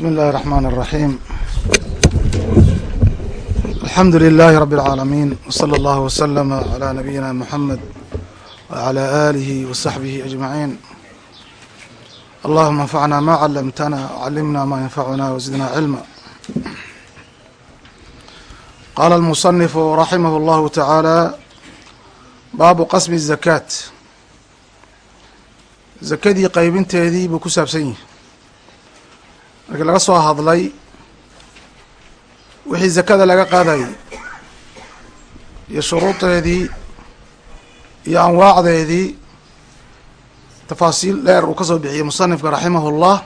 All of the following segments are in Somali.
بسم الله الرحمن الرحيم الحمد لله رب العالمين وصلى الله وسلم على نبينا محمد وعلى آله وصحبه أجمعين اللهم انفعنا ما علمتنا وعلمنا ما ينفعنا وزدنا علما قال المصنف رحمه الله تعالى baabu qasmi الزakaat zakadii qaybinteedii buu ku saabsan yihi markii laga soo hadlay wixii zakada laga qaadayay iyo shuruudeedii iyo anwaacdeedii tafaasiil dheer uu ka soo bixiyey musanifka raximah اllah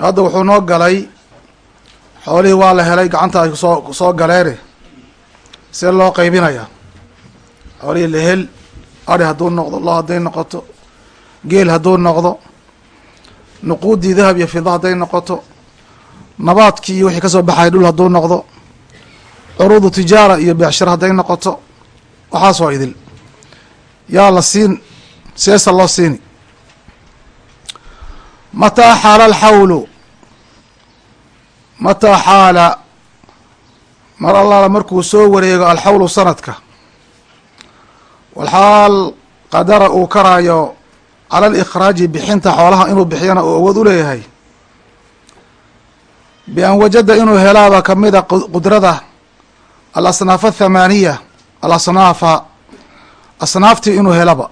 hadda wuxuu noo galay xoolihii waa la helay gacanta ay soo soo galeene see loo qaybinaya xoolihii lahel ari hadduu noqdo lo hadday noqoto geel hadduu noqdo nuquudii dahab iyo fida hadday noqoto. Nabaadkii iyo wixii ka soo baxay dhul hadduu noqdo. Curuudu tijaara iyo beecshiro hadday noqoto. Waxaas waa idil. Yaa la siin seesa loo siini. Mataa xaala alxawlu? Mataa xaala? Mar allaala markuu soo wareego alxawlu sanadka. Walxaal qadara uu karaayo cala alikhraaji bixinta xoolaha inuu bixiyana uu awood u leeyahay bian wajada inuu helaaba kamida qudrada alasnaaf athamaaniya alasnaafa asnaaftii inuu helaba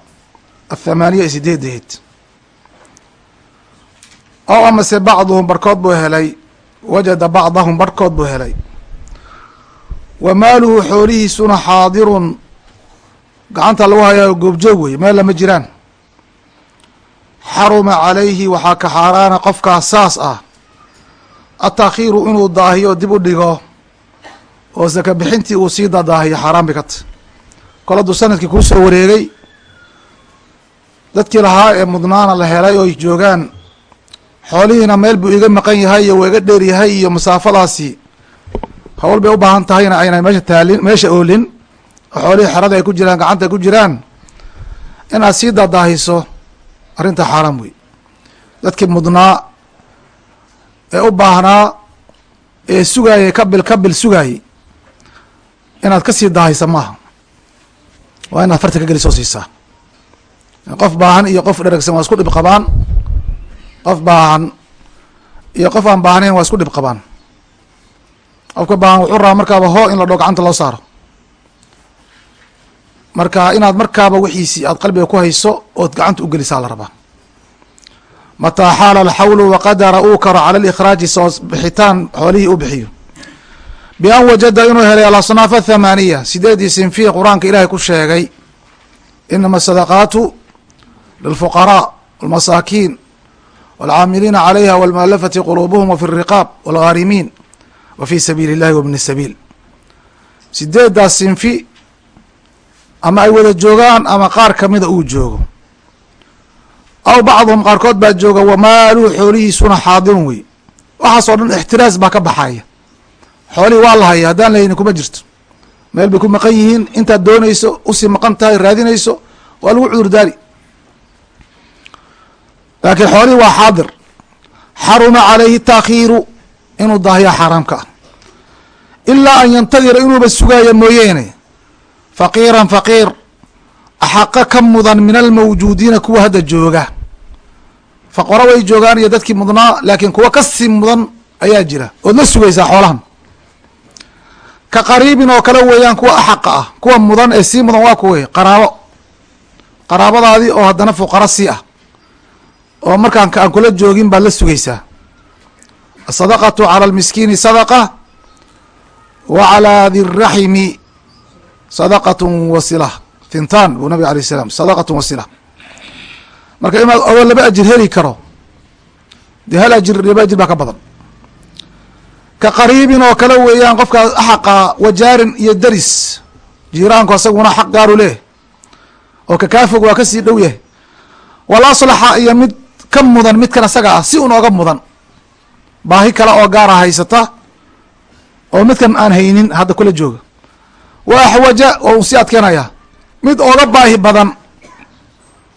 athamaaniya ee sideedaheed ow amase bacduhum barhkood buu helay wajada bacdahum barhkood buu helay wa maaluhu xoolihiisuna xaadirun gacanta lagu hayaa goobjoog wey meel lama jiraan xaruma calayhi waxaa ka xaaraana qofkaas saas ah. Atakhiiru inuu daahiyo dib u dhigo oo saka bixintii uu sii dadaahiyo xaaraan bay ka tahy kol hadduu sannadkii kuu soo wareegay dadkii lahaa ee mudnaana la helay oo joogaan xoolihiina meel buu iga maqan yahay iyo waa iga dheer yahay iyo masaafadaasi hawl bay u baahan tahayna aynan meesha taalin meesha oolin. Oo xoolihii xerada ay ku jiraan gacanta ay ku jiraan. Inaad sii dadaahiso arrinta xaaraam wey dadkii mudnaa ee u baahnaa ee sugaayay kabil kabil sugaayey inaad ka sii daahaysa maaha. Waa inaad farta ka gelisoo siisaa. Qof baahan iyo qof dheragsan waa isku dhib qabaan. Qof baahan iyo qof aan baahnayn waa isku dhib qabaan. Qofka baahan wuxuu rabaa markaaba hoo in la dhoo gacanta loo saaro marka inaad markaaba wixiisii aad qalbiga ku hayso ood gacanta u gelisaa la rabaa. Mataa xaala alxawlu waqadara uu karo cala likhraaji soo bixitaan xoolihii u bixiyo. Bian wajada inuu helay alasnaaf athamaaniya sideedii sinfiya qur'aanka ilaahay ku sheegay inama sadaqaatu lilfuqaraa walmasaakiin walcaamiliina calayha walmualafati quluubuhum wafi riqaab walghaarimiin wa fi sabiili illahi wabni sabiil. Sideedaas sinfi ama ay wada joogaan ama qaar kamida uu joogo. Aw bacduhum qaarkood baa jooga wamaaluu xoolihiisuna xaadirun wey waxaasoo dhan ixtiraas baa ka baxaya. Xoolihii waa la haya haddaan lahaynin kuma jirto. Meel bay ku maqan yihiin intaad doonayso u sii maqan tahay raadinayso waa lagu cudurdaari laakiin xoolihii waa xaadir. Xaruma calayhi taakhiiru inuu daahiya xaaraamka ah. Ilaa an yantadira inuuba sugaaya mooyeene faqiiran faqiir axaqa ka mudan min almawjuudiina kuwa hadda jooga. Faqoro way joogaan iyo dadkii mudnaa laakiin kuwa ka sii mudan ayaa jira ood la sugaysaa xoolahan. Ka qariibin oo kale weeyaan kuwa axaqa ah kuwa mudan ee sii mudan waa kuwe qaraabo. Qaraabadaadii oo haddana fuqaro sii ah oo markaan aan kula joogin baad la sugaysaa. Asadaqatu cala almiskiini sadaqa wa calaa diraximi sadaqatun wasila thintaan buu nabig alayh salaam sadaqatun wasila marka inaad oo laba ajir heli karo dee hal ajir laba ajir baa ka badan. Ka qariibin oo kale weeyaan qofkaas axaqa wajaarin iyo deris jiiraanku asaguna xaq gaaru leh. Oo kakaafog waa ka sii dhow yahay. Wal aslaxa iyo mid ka mudan midkan asaga ah si un oga mudan. Baahi kale oo gaara haysata oo midkan aan haynin hadda kula jooga wa axwaja waa uu sii adkeenaya. Mid oga baahi badan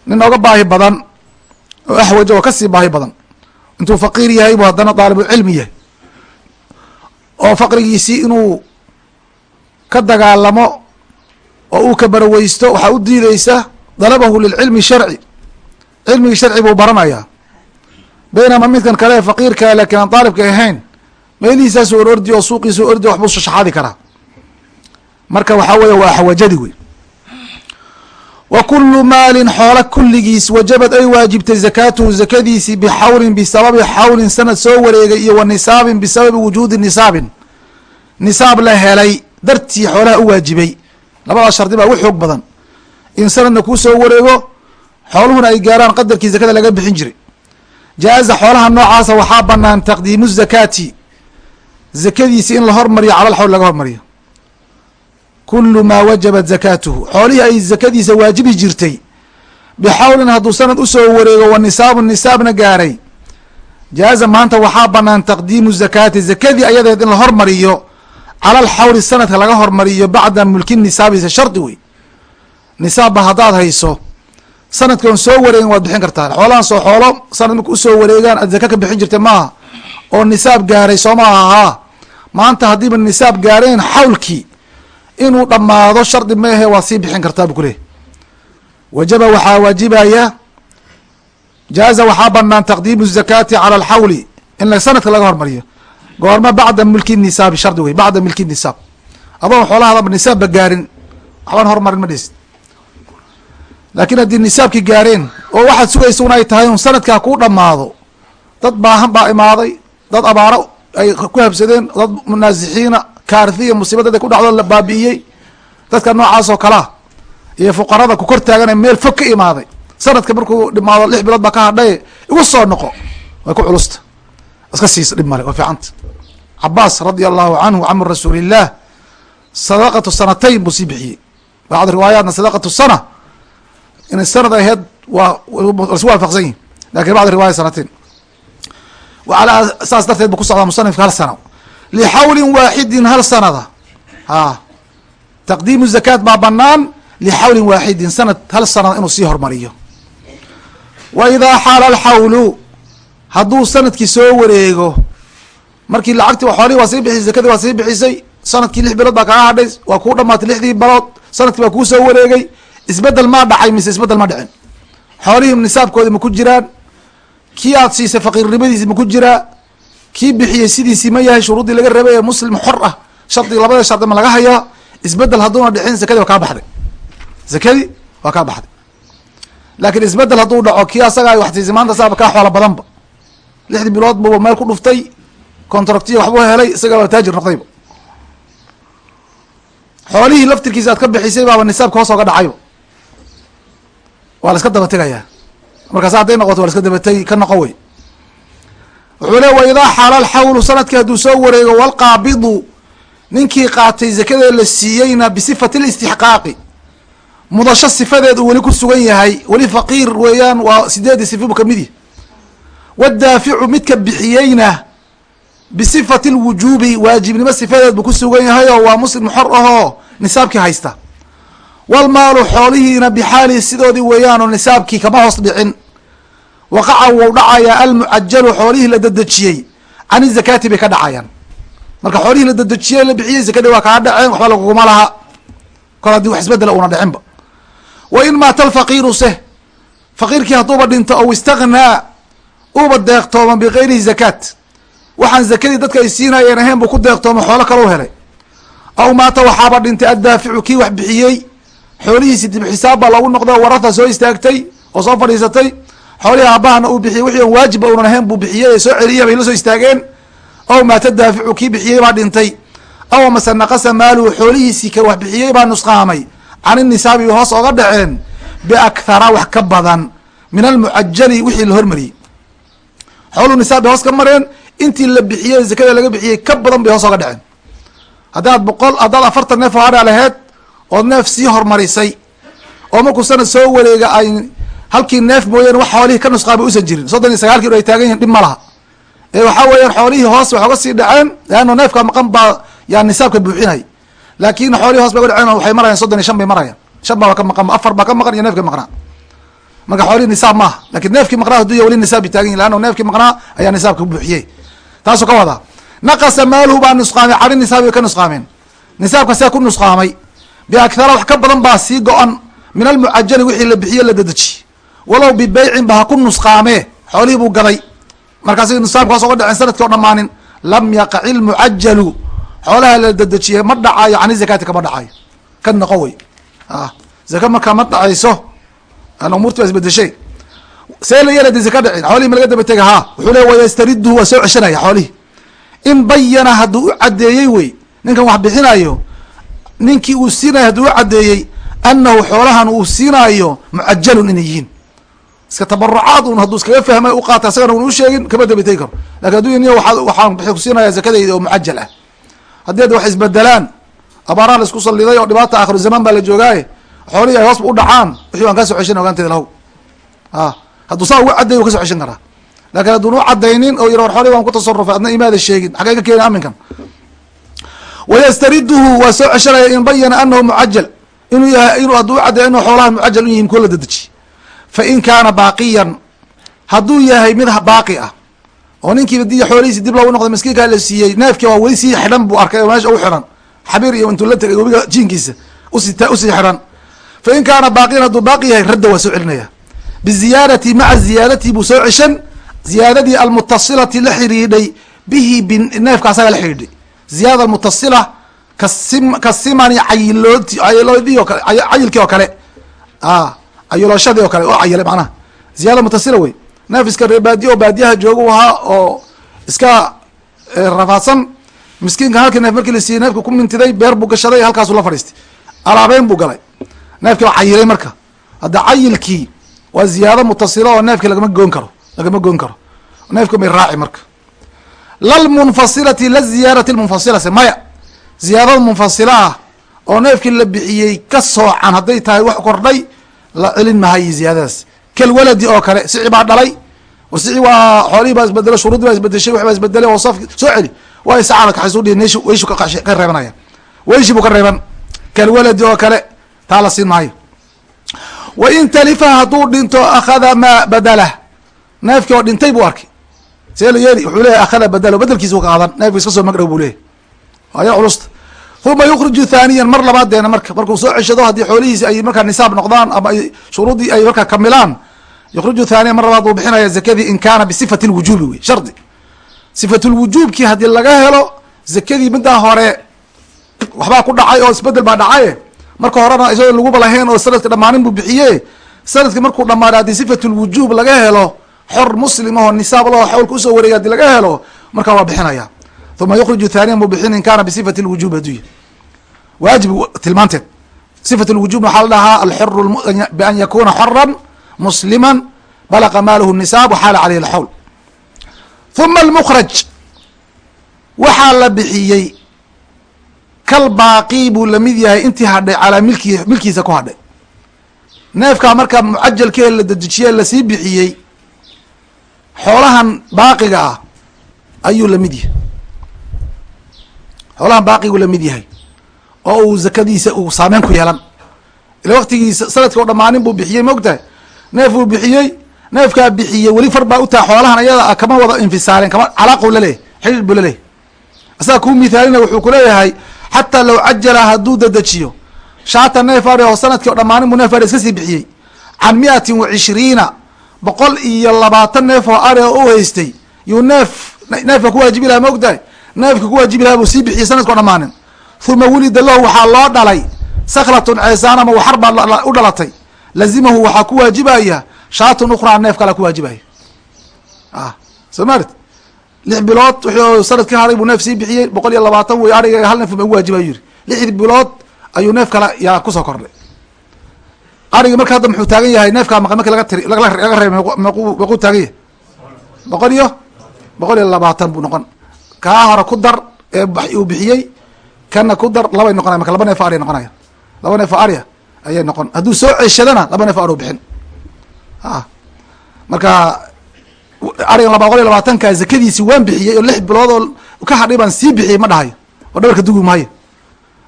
nin oga baahi badan oo axwaja oo ka sii baahi badan. Intuu faqiir yahay buu haddana daalibulcilmi yahay. Oo faqrigiisii inuu ka dagaalamo oo uu ka baraweysto waxaa u diideysa dalabahu lilcilmi sharci. Cilmigii sharci buu baranayaa baynama midkan kale ee faqiirka laakiin aan daalibka ahayn meelihiisaasu or ordi oo suuqiisu ordi waxbuu shashaxadi karaa marka waxaa weeye waa xawajadi wey wa kulu maalin xoola kulligiis wajabad ay waajibtay zakaatuhu zakadiisii bixawlin bisababi xawlin sanad soo wareegay iyo wa nisaabin bisababi wujuudi nisaabin. Nisaab la helay dartii xoolaha u waajibay. Labadaas shardi baa ugu xoog badan. In sanadna kuu soo wareego xooluhuna ay gaaraan qadarkii zakada laga bixin jiray. Jaaza xoolaha noocaasa waxaa banaan taqdiimu zakaati zakadiisi in la hormariyo cala lxawl laga hormariyo kulu maa wajabat zakaatuhu xoolihii ay zakadiisa waajibi jirtay. Bixawlin hadduu sanad u soo wareego wa nisaabu nisaabna gaaray. Jaaza maanta waxaa banaan taqdiimu zakaati. Zakadii ayadeed in la hormariyo cala alxawli sanadka laga hormariyo bacda mulki nisaabisa shardi wey nisaabba haddaad hayso sanadkan soo wareegin waad bixin kartaa. Xoolahan soo xoolo sanad marka u soo wareegaan aad zaka ka bixin jirta maaha. Oo nisaab gaaray soo maaha haa maanta haddiiba nisaab gaareen xawlkii inuu dhammaado shardi maehe waad sii bixin kartaa bu kuleeyahy wajaba waxaa waajibaya jaaza waxaa banaan taqdiimu zakaati cala alxawli in sanadka laga hormariyo. Goorma bacda milki nisaabi shardi wey bacda milki nisaab. Adoon xoolahadaba nisaabba gaarin waxbaan hormarin ma dhisid laakiin haddii nisaabki gaareen oo waxaad sugaysa un ay tahay un sanadkaa kuu dhammaado dad baahan baa imaaday dad abaaro ay ku habsadeen dad munaasixiina kaarthiya musiibadada ku dhacdo la baabi'iyey. Dadka noocaas oo kalea iyo fuqarada ku kor taagane meel fog ka imaaday. Sanadka markuu dhimaado lix bilood baa ka hadhaye igu soo noqo. Way ku culusta iska siisa dhib male waa fiicanta cabaas radia allahu canhu camu rasuulillaah sadaqatu sanatayn buu sii bixiyey. Bacd riwaayaatna sadaqatu sana inay sanad aheyd waa lasu waafaqsan yihiin laakiin bacd riwaaya sanatain ala saas darteed bu ku socdaa musanifka hal sana lixawlin waaxidin hal sanada a taqdiimu zakaat baa banaan lixawlin waaxidin sanad hal sanada inuu sii hormariyo wa idaa xaala alxawlu hadduu sannadkii soo wareego markii lacagti xoolihii waa sii bixisay zakadii waa sii bixisay sannadkii lix bilood baa kaga hadhay waa kuu dhamaatay lixdii bilood sannadkii baa kuu soo wareegay isbeddel maa dhacay mise isbeddel ma dhicin xoolihii nisaabkoodi ma ku jiraan kii aad siisay faqiirnimadiisi ma ku jiraa kii bixiyey sidiisii ma yahay shuruuddii laga rabay ee muslim xor ah. Shardi labada shardi ma laga hayaa. Isbedel hadduuna dhicin zakadii waa kaa baxday. Zakadii waa kaa baxday. Laakiin isbeddel hadduu dhaco kii asaga wax siisay maanta saaba kaa xoola badanba. Lixdii bilood buba meel ku dhuftay contractiya waxbuu helay isaga waa taajir noqdayba xoolihii laftirkiisa aad ka bixisay baaba nisaabka hoos ooga dhacayba. Waa la iska daba tegayaa markaas hadday noqoto waa la iska dabategi ka noqon wey wuxuu le wa idaa xaala alxawlu sannadkii hadduu soo wareego walqaabidu ninkii qaatay zakadee la siiyeyna bisifati listixqaaqi mudasho sifadeed uu weli ku sugan yahay weli faqiir weeyaan waa sideedii sifa bu ka mid yahy wadaaficu midka bixiyeyna bisifati lwujuubi waajibnimo sifadeed buu ku sugan yahay oo waa muslim xor ahoo nisaabkii haysta. Walmaalu xoolihiina bixaalihi sidoodii weeyaan oo nisaabkii kama hoos dhicin waqaca wou dhacayaa almucajalu xoolihii la dedejiyey can izakaati bay ka dhacayaan. Marka xoolihii la dedejiyey la bixiyey zakadii waa kaa dhaceen waxba laguguma laha. Kol haddii wax isbedela una dhicinba wa in maata alfaqiiru seh faqiirkii hadduuba dhinto ow istagnaa uuba deeqtooma bigayrihi zakaat. Waxaan zakadii dadka ay siinayeen ahayn buu ku deeqtooma xoolo kalau helay. Aw maata waxaaba dhintay addaaficu kii wax bixiyey xoolihiisi dib xisaab baa loogu noqday oo wararta soo istaagtay oo soo fadhiisatay xoolihii aabahana uu bixiyey wixii on waajibba unan ahayn buu bixiyey ee soo celiya bay la soo istaageen. Aw maata daaficu kii bixiyey baa dhintay. Aw mase naqasa maaluhu xoolihiisii ka wax bixiyey baa nusqaamay. Cani nisaabi hoos ooga dhaceen biakhara wax ka badan min almucajali wixii la hormariyey xooluhu nisaab bay hoos ka mareen intii la bixiyey zakada laga bixiyey ka badan bay hoos ooga dhaceen. Haddaad boqol haddaad afartan neef oo hadhaa laheyd ood neef sii hormarisay oo markuu sanad soo wareega ay halkii neef mooyaane wax xoolihii ka nusqaamay usan jirin. Soddon iyo sagaal kilo ay taagan yihiin dhib ma laha. Ee waxaa weeyaan xoolihii hoos wax oga sii dhaceen leanna neefka maqan baa yaa nisaabka buuxinay. Laakin xoolihii hoos bay uga dhaceen waxay marayaan soddon iyo shan bay marayaan. Shan baa ka maqan afar baa ka maqan iyo neefka maqnaa. Marka xoolihii nisaab maaha. Lakin neefkii maqnaa haduu ya wali nisaab taagan yahi lanna neefkii maqnaa ayaa nisaabka buuxiyey. Taasuu ka wadaa. Naqasa maaluhu baa nusqaamay cani nisaabi ka nusqaameen. Nisaabka see ku nusqaamay. Biakhara wax ka badan baa sii go-an. Min almucajali wixii la bixiye la dedejiye walow bibeycin ba ha ku nusqaamee xoolihii buu gaday markaas nisaabkaas oga dhaceen sannadkii o dhammaanin lam yaqac ilmucajalu xoolaha la dedejiyey ma dhacayo cani zakaati kama dhacayo ka noqo wey. Zaka markaa ma dhacayso umuurti baa isbedeshay. See la yeela zaka dhacin xoolihi ma laga daba tega ha wuxuu le wayastariduhu waa soo ceshanaya xoolihii. In bayana hadduu u caddeeyey wey ninkan wax bixinayo ninkii uu siinayo hadduu u caddeeyey anahu xoolahan uu siinaayo mucajalun inay yihiin iska tabarucaad un hadduu iskaga fahmay u qaata isagana un u sheegin kama daba tegi karo. Lakin hadduu niy waxaan kusiinaya zakadayda oo mucajal ah. Haddii ad wax isbedelaan abaaraha la isku saliday oo dhibaata akhiru zamaan baa la joogaaye xoolihii ay hoosba u dhacaan wixii waan ka soo ceshan ogaanteeda lahow a hadduu saa ugu cadday u kaso ceshan karaa. Lakin hadduun u cadaynin oo yir war xoolihi waan ku tasarufay adna imaada sheegin. Xagee ka keeni aminkan wayastariduhu waa soo ceshanaya in bayana anahu mucajal inuu yahay inuu hadduu u caddeeyo inuu xoolaha mucajal u yihiin kuwa la dedejiy fa in kaana baaqiyan hadduu yahay mid baaqi ah oo ninkiiba di xoolihiisi dib loogu noqday maskiinkaa la siiyey neefkii waa weli sii xidhan buu arkay oo meesha u xidhan xabiir iyo intuu la tegay webiga jiinkiisa usi u sii xidhan. Fa in kaana baaqiyan hadduu baaqi yahay radda waa soo celinaya. Biziyaadati maca ziyaadati buu soo ceshan ziyaadadii almutasilati la xidhiidhay bihi bineefka asaga la xidhiidhay. Ziyaada almutasila kasim kasimani kale cayilkii oo kale a cayilooshadii oo kale oo cayilay macnaha ziyada mutasila wey neef iska ree baadiye oo baadiyaha jooga u ahaa oo iska rafaadsan. Miskiinka halkii neef markii la siiyey neefka ku mintiday beer buu gashaday halkaasuu la fadhiistay. Alaabeyn buu galay. Neefkii waa cayilay marka. Hadda cayilkii waa ziyaado mutasila oo neefkii lagama goon karo lagama goon karo. Neefki may raaci marka. Lalmunfasilati la ziyaadati lmunfasilase maya. Ziyaadada munfasila ah oo neefkii la bixiyey ka soocan hadday tahay wax kordhay la celin mahayo ziyaadadaas kalwaladi oo kale sici baa dhalay sici waa xoolihii baa isbedelo shuruudii baa isbedeshay wax baa isbedelay oo safki soo celi. Waa isacana kaxaysuu dhihi nesh weyshu ka reebanaya weyshi buu ka reeban. Kalwaladi oo kale taa la siin maayo wa in talifa hadduu dhinto akhada maa badalah neefkii oo dhintay buu arkay. See la yeeli wuxuu leeyahy akhada badalo bedelkiisa ka qaadan. Neefki iska soo magdhow buu leeyahy aya culusta uma yukriju thaniyan mar labaadeena marka markuu soo ceshado haddii xoolihiisi ay markaa nisaab noqdaan ama ay shuruudii ay markaa kamilaan yukriju thaniyan mar labaad buu bixinaya zakadii in kaana bisifati lwujuubi wey shardi. Sifatulwujuubkii haddii laga helo zakadii middaa hore waxbaa ku dhacay oo isbeddel baa dhacaye marka horena isagoo laguba lahayn oo sanadka dhammaanin buu bixiye sanadki markuu dhamaaday haddii sifatulwujuub laga helo xor muslim aho nisaab laho xawlka u soo wareegay haddii laga helo markaa waa bixinaya uma yukriju thaniyan buu bixin in kaana bisifati lwujuub haduy waajib tilmaanteed sifat lwujuub waxaa la dhahaa alxoru bian yakuna xoran muslima balaqa maaluhu nisaab waxaala caleyh alxawl uma almukraj waxaa la bixiyey kal baaqi buu la mid yahay intii hadhay calaa milki milkiisa ku hadhay neefkaa markaa mucajalkee la dedejiye la sii bixiyey xoolahan baaqiga ah ayuu la mid yahay xoolahan baaqiguu la mid yahay oo uu zakadiisa uu saameyn ku yeelan. Ila waktigiisa sanadka o dhammaanin buu bixiyey ma og tahay neef buu bixiyey neefkaa bixiyey weli far baa u taha xoolahan ayada kama wada infisaalen kama calaaqu laleeyahy xidhiir buu laleeyahy asaga kuu mithaalina wuxuu kuleeyahay xataa low cajala hadduu dedejiyo shaata neef ari oo sannadkii o dhammaanin buu neef ari iska sii bixiyey. Can miatin wa cishriina boqol iyo labaatan neef oo ari oo u haystay yuu neef neefka kuwaajibi laha ma og tahay neefka kuwaajibi laha buu sii bixiyey sanadka o dhammaanin. Uma wulida lahu waxaa loo dhalay. Saklatun ceesaan ama waxar baa u dhalatay. Lazimahu waxaa ku waajibaya shaatun ukhraa neef kala ku waajibaya a soo maarad lix bilood wuxuu sannadkii haray buu neef sii bixiyey boqol iyo labaatan wey ariga hal neef ma ugu waajibayu yiri. Lixdii bilood ayuu neef kale yaa ku soo kordhay. Arigi marka hadda muxuu taagan yahay neefkaa maqan marki laga tiri laga reebay mequu taagan yahay? Boqol iyo boqol iyo labaatan buu noqon kaa hore ku dar ee uu bixiyey kana ku dar labay noqonaya marka laba neef o arya noqonaya. Laba neef o arya ayay noqon. Hadduu soo ceshadana laba neef o bixin. A marka arigan laba boqol iyo labaatanka zakadiisi waan bixiyey oo lix bilood oo ka hadhay baan sii bixiyey ma dhahayo. Oo dhabarka dugi maayo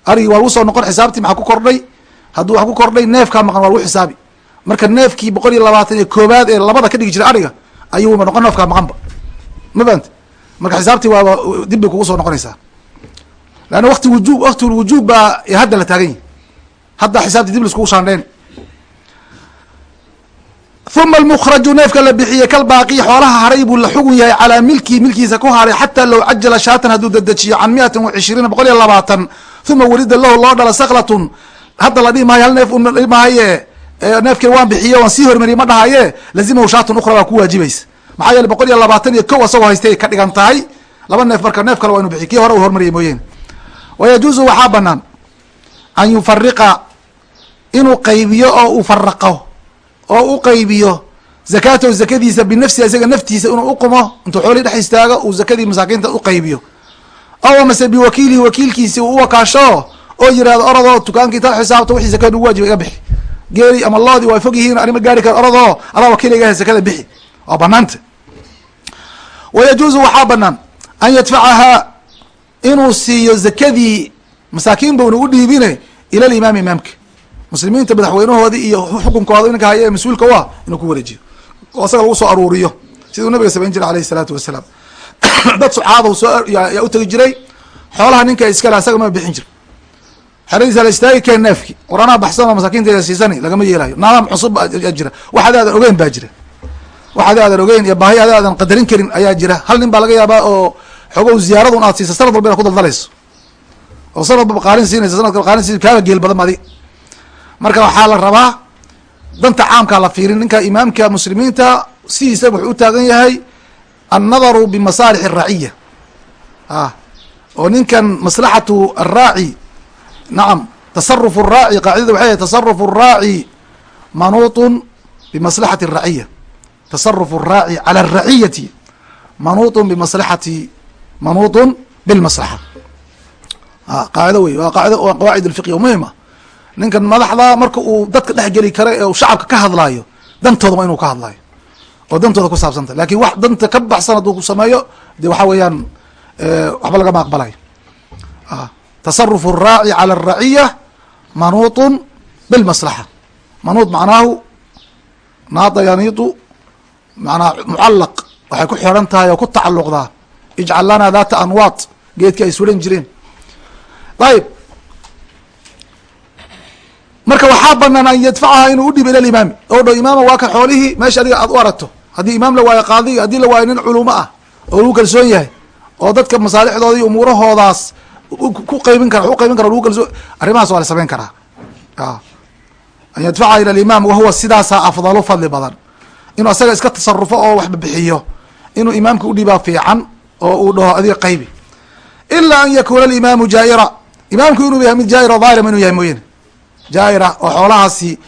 arigii waa lagu soo noqon xisaabtii maxaa ku kordhay? Hadduu wax ku kordhay neefkaa maqan waa lagu xisaabi. Marka neefkii boqol iyo labaatan iyo koobaad ee labada ka dhigi jiray ariga ayuuba noqon neefkaa maqanba ma fahamte marka xisaabtii waaba dib bay kugu soo noqonaysaa. Leanna wakti wujuub waktiwujuub baa hadda la taagan yahi hadda xisaabtii dib laiskugu shaandheyn uma almukraju neefka la bixiyey kalbaaqi xoolaha haray buu la xugun yahay calaa milkii milkiisa ku haray xataa low cajala shaatan hadduu dedejiyo can miatin wa cishriina boqol iyo labaatan. Uma welida lahu loo dhala saklatun hadda la dhihi maayo hal neef dhihi maaye neefkii waan bixiye waan sii hormariyey ma dhahaye lazimahu shaatun ukhra waa ku waajibaysa maxaa yeele boqol iyo labaatan iyo kow asagoo haystay ka dhigan tahay. Laba neef marka neef kale waa inu bixiy kii hore u hormariyay mooyeene wayajuuzu waxaa banaan an yufariqa inuu qaybiyo oo uu faraqo oo u qaybiyo zakaatahu zakadiisa binafsiha isaga naftiisa inuu uqumo intuu xoolii dhex istaago uu zakadii masaakiinta uqaybiyo aw mase biwakiilihi wakiilkiisi uu uwakaasho oo yiraahdo orodoo dukaankii ta xisaabta wixii zakada ugu waajiba iga bixi. Geeri ama loodii waa fog yihiin anima gaari kara orodoo adaa wakiiligaha zakada bixi waa banaanta. Wayajuuzu waxaa banaan an yadfacahaa inuu siiyo zakadii masaakiin ba una u dhiibine ila limaami imaamka. Muslimiinta madaxweynahoodii iyo xukunkooda ninka haya ee mas'uulka u ah inuu ku wareejiyo oo asaga lagu soo aruuriyo. Siduu nabiga samayn jiray alayh isalaatu wasalaam. Dad sucaada soo yaa utegi jiray xoolaha ninka iskale asaga ma bixin jir xeradiisa la istaagi keen neefki. War anaa baxsanoo masaakiinta siisani lagama yeelayo. Naadaam cusub jira. Wax ogeyn baa jira wax adi aadan ogeyn iyo baahi adi aadan qadarin karin ayaa jira. Hal nin baa laga yaabaa oo xoogow ziyaaradun aad siisa sanad walba inaad ku daldalayso. Oo sanad walba qaalin siinaysa sanadka qaalin siin kaaba geel badan adi marka waxaa la rabaa danta caamkaa la fiirin ninka imaamka muslimiinta sidiisa wuxuu u taagan yahay annadaru bimasaalix araciya a oo ninkan maslaxatu araaci nacam tasarufu araaci qaacidada waxay tasarufu araaci manuutun bimaslaxati araciya tasarufu araaci cala araciyati manuutun bimaslaxati manuutun bilmaslaxa. Qaacida wey waa qaacida qawaacid alfiqhi muhima ninkan madaxda marka uu dadka dhex geli kara ee uu shacabka ka hadlaayo dantooda waa inuu ka hadlaayo oo dantooda ku saabsantah laakiin wax danta ka baxsan hadduu ku sameeyo de waxa weeyaan waxba lagama aqbalayo tasarufu araaci cala araciya manuutun bilmaslaxa. Manuut macnaahu naada yaniitu manaa mucalaq waxay ku xiran tahay oo ku tacaluqdaa ijcal lana data anwaat geedki ay suran jireen. Ayib. Marka waxaa banaan an yadfacaha inuu udhibo ila imaami oo dho imaama waa kan xoolihii meesha adiga aad u aragto haddii imaam la waayo qaadi haddii la waayo nin culumo ah oo lagu kalsoon yahay oo dadka masaalixdooda iyo umuurahoodaas ku qaybin kara u qaybin kara lagu kalsoon arrimahaas waa la samayn karaa. An yadfacaha ila alimaam wahuwa sidaasaa afdalu fadli badan inuu asaga iska tasarufo oo waxba bixiyo inuu imaamka udhibaa fiican oo uu dhaho adiga qaybi. Ilaa an yakuna alimaamu jaaira. Imaamku inuu yahay mid jaaira dhaalima inuu yahay mooyane jaaira oo xoolahaasi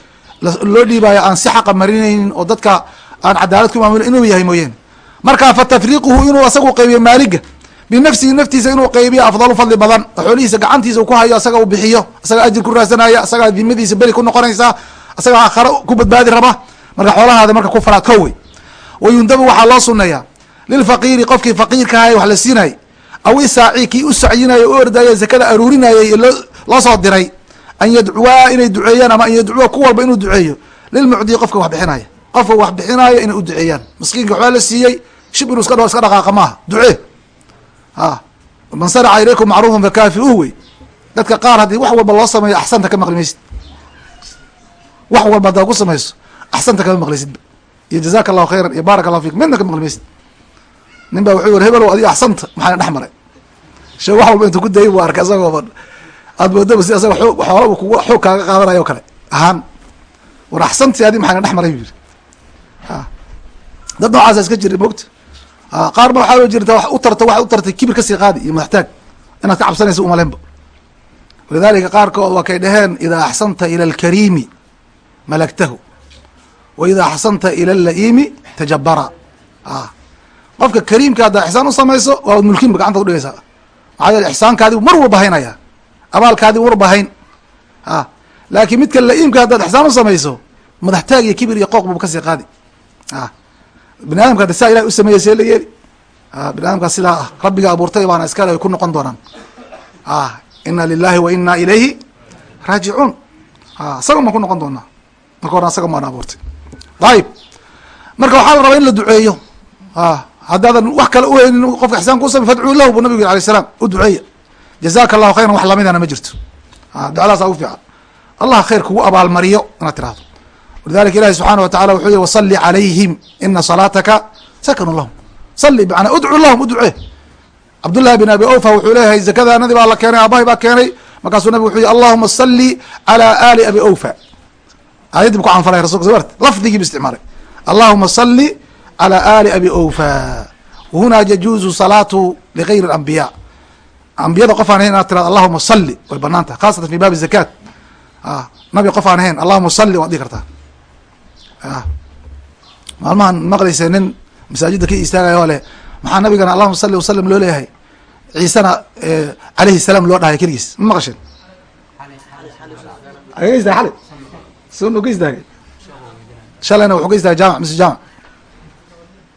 loo dhiibaayo aan si xaqa marinaynin oo dadka aan cadaalad ku maamulin inuu yahay mooyaane marka fa tafriiquhu inuu asagu qaybiyo maaliga binafsihi naftiisa inuu qaybiyo afdalu fadli badan. Oo xoolihiisa gacantiisa u ku hayo asaga uu bixiyo asaga ajir ku raasanaya asagaa dimadiisa beri ku noqonaysaa asaga aakhare ku badbaadi raba marka xoolahaada marka ku faraad ko wey wayundabu waxaa loo suneeyaa lilfaqiiri qofkii faqiirkahay wax la siinayay aw isaaci kii u sacyinayo u ordaya zakada aruurinayay loo soo diray. An yadcuwaa inay duceeyaan ama an yadcuwa ku walba inuu duceeyo. Lilmucdii qofka wax bixinaya. Qofka wax bixinaayo inay u duceeyaan. Miskiinka waxbaa la siiyey shib inuu iska iska dhaqaaqa maaha ducee a man sanaca ilaykum macruufan fakaafiuuh wey. Dadka qaar haddii wax walba loo sameeyo axsanta ka maqli maysid. Wax walba haddaad ku samayso axsanta kama maqlaysidba iyo jazaka allahu khayran iyo baaraka allahu fikum midna ka maqli maysid nin ba wuxuu yiri hebelow adiga axsanta maxaana dhex maray shee wax walba intuu ku dayay buu arkay isagooba aad moodaba si asaga xoola u kugu xoog kaaga qaadanayo o kale ahaan war axsantii adi maxaana dhex maray bu yiri a dad noocaasa iska jira mogta a qaar ba waxaa loo jirta wax u tarta waxaad u tartay kibir ka sii qaadi iyo madaxtaag inaad ka cabsanaysa umalenba walidalika qaarkood waa kay dhaheen idaa axsanta ila alkariimi malagtahu wa idaa axsanta ila ala'iimi tajabara qofka kariimka haddaa ixsaan u samayso waa mulkinba gacanta udhigaysaa maxaa yeele ixsaankaadibu mar walba haynaya abaalkaadibu mar walba hayn a laakiin midka la-iimka haddaad ixsaan u madaxtaag iyo kibir iyo qooq buba ka sii qaadi a bini adamka hadda saa ilahay u see la yeeli a bini adamkaa sidaa rabbiga abuurtay baana iskale ay ku noqon doonaan a ina lilahi wa ina ilayhi raajicuun a isaga baan ku noqon doonaa marka hore asaga maan abuurtay ayib. Marka waxaa la rabaa in la duceeyo. A haddaadan wax kale uhaynin qofka ixsaan kusame fadcuu lahu bu nabigu yiri alay salaam u duceeya. Jazaka allahu khayran wax lamidana ma jirto. Ducadaasa ugu fiican. Allah khayr kugu abaalmariyo inaad tirahdo walidalika ilahi subxaana wa tacala wuxuu yihi wasalli calayhim ina salaataka sakanu lahum. Salli manaa udcu lahum u ducee. Cabdullahi bin abi awfa wuxuu leeyahay zakadaanadii baa la keenay aabahay baa keenay. Markaasuu nabig wuxuu yihi allahuma salli calaa ali abi awfa aayaddi bu ku canfalay rasulka soo marti lafdigii bu isticmaalay. Allahuma salli calى ali abi awfa. Wahuna yajuuzu salaatu ligayri اlambiya ambiyada qof aan ahayn inaad tirado allahuma salli. Way bannaan tahay khasatan fi baabi zakaat. Nabi qof aan ahayn allahuma salli waad dhihi kartaa. Maalmahan maqlaysa nin masaajidda ka istaagaya oo leh maxaa nabigana allahuma salli wasalam loo leeyahay? Ciisena alayhi salaam loo dhahay keligiis. Ma maqasheen sun ka istaagay shalayna wuxuu ka istaagay jaamac mise jaamac?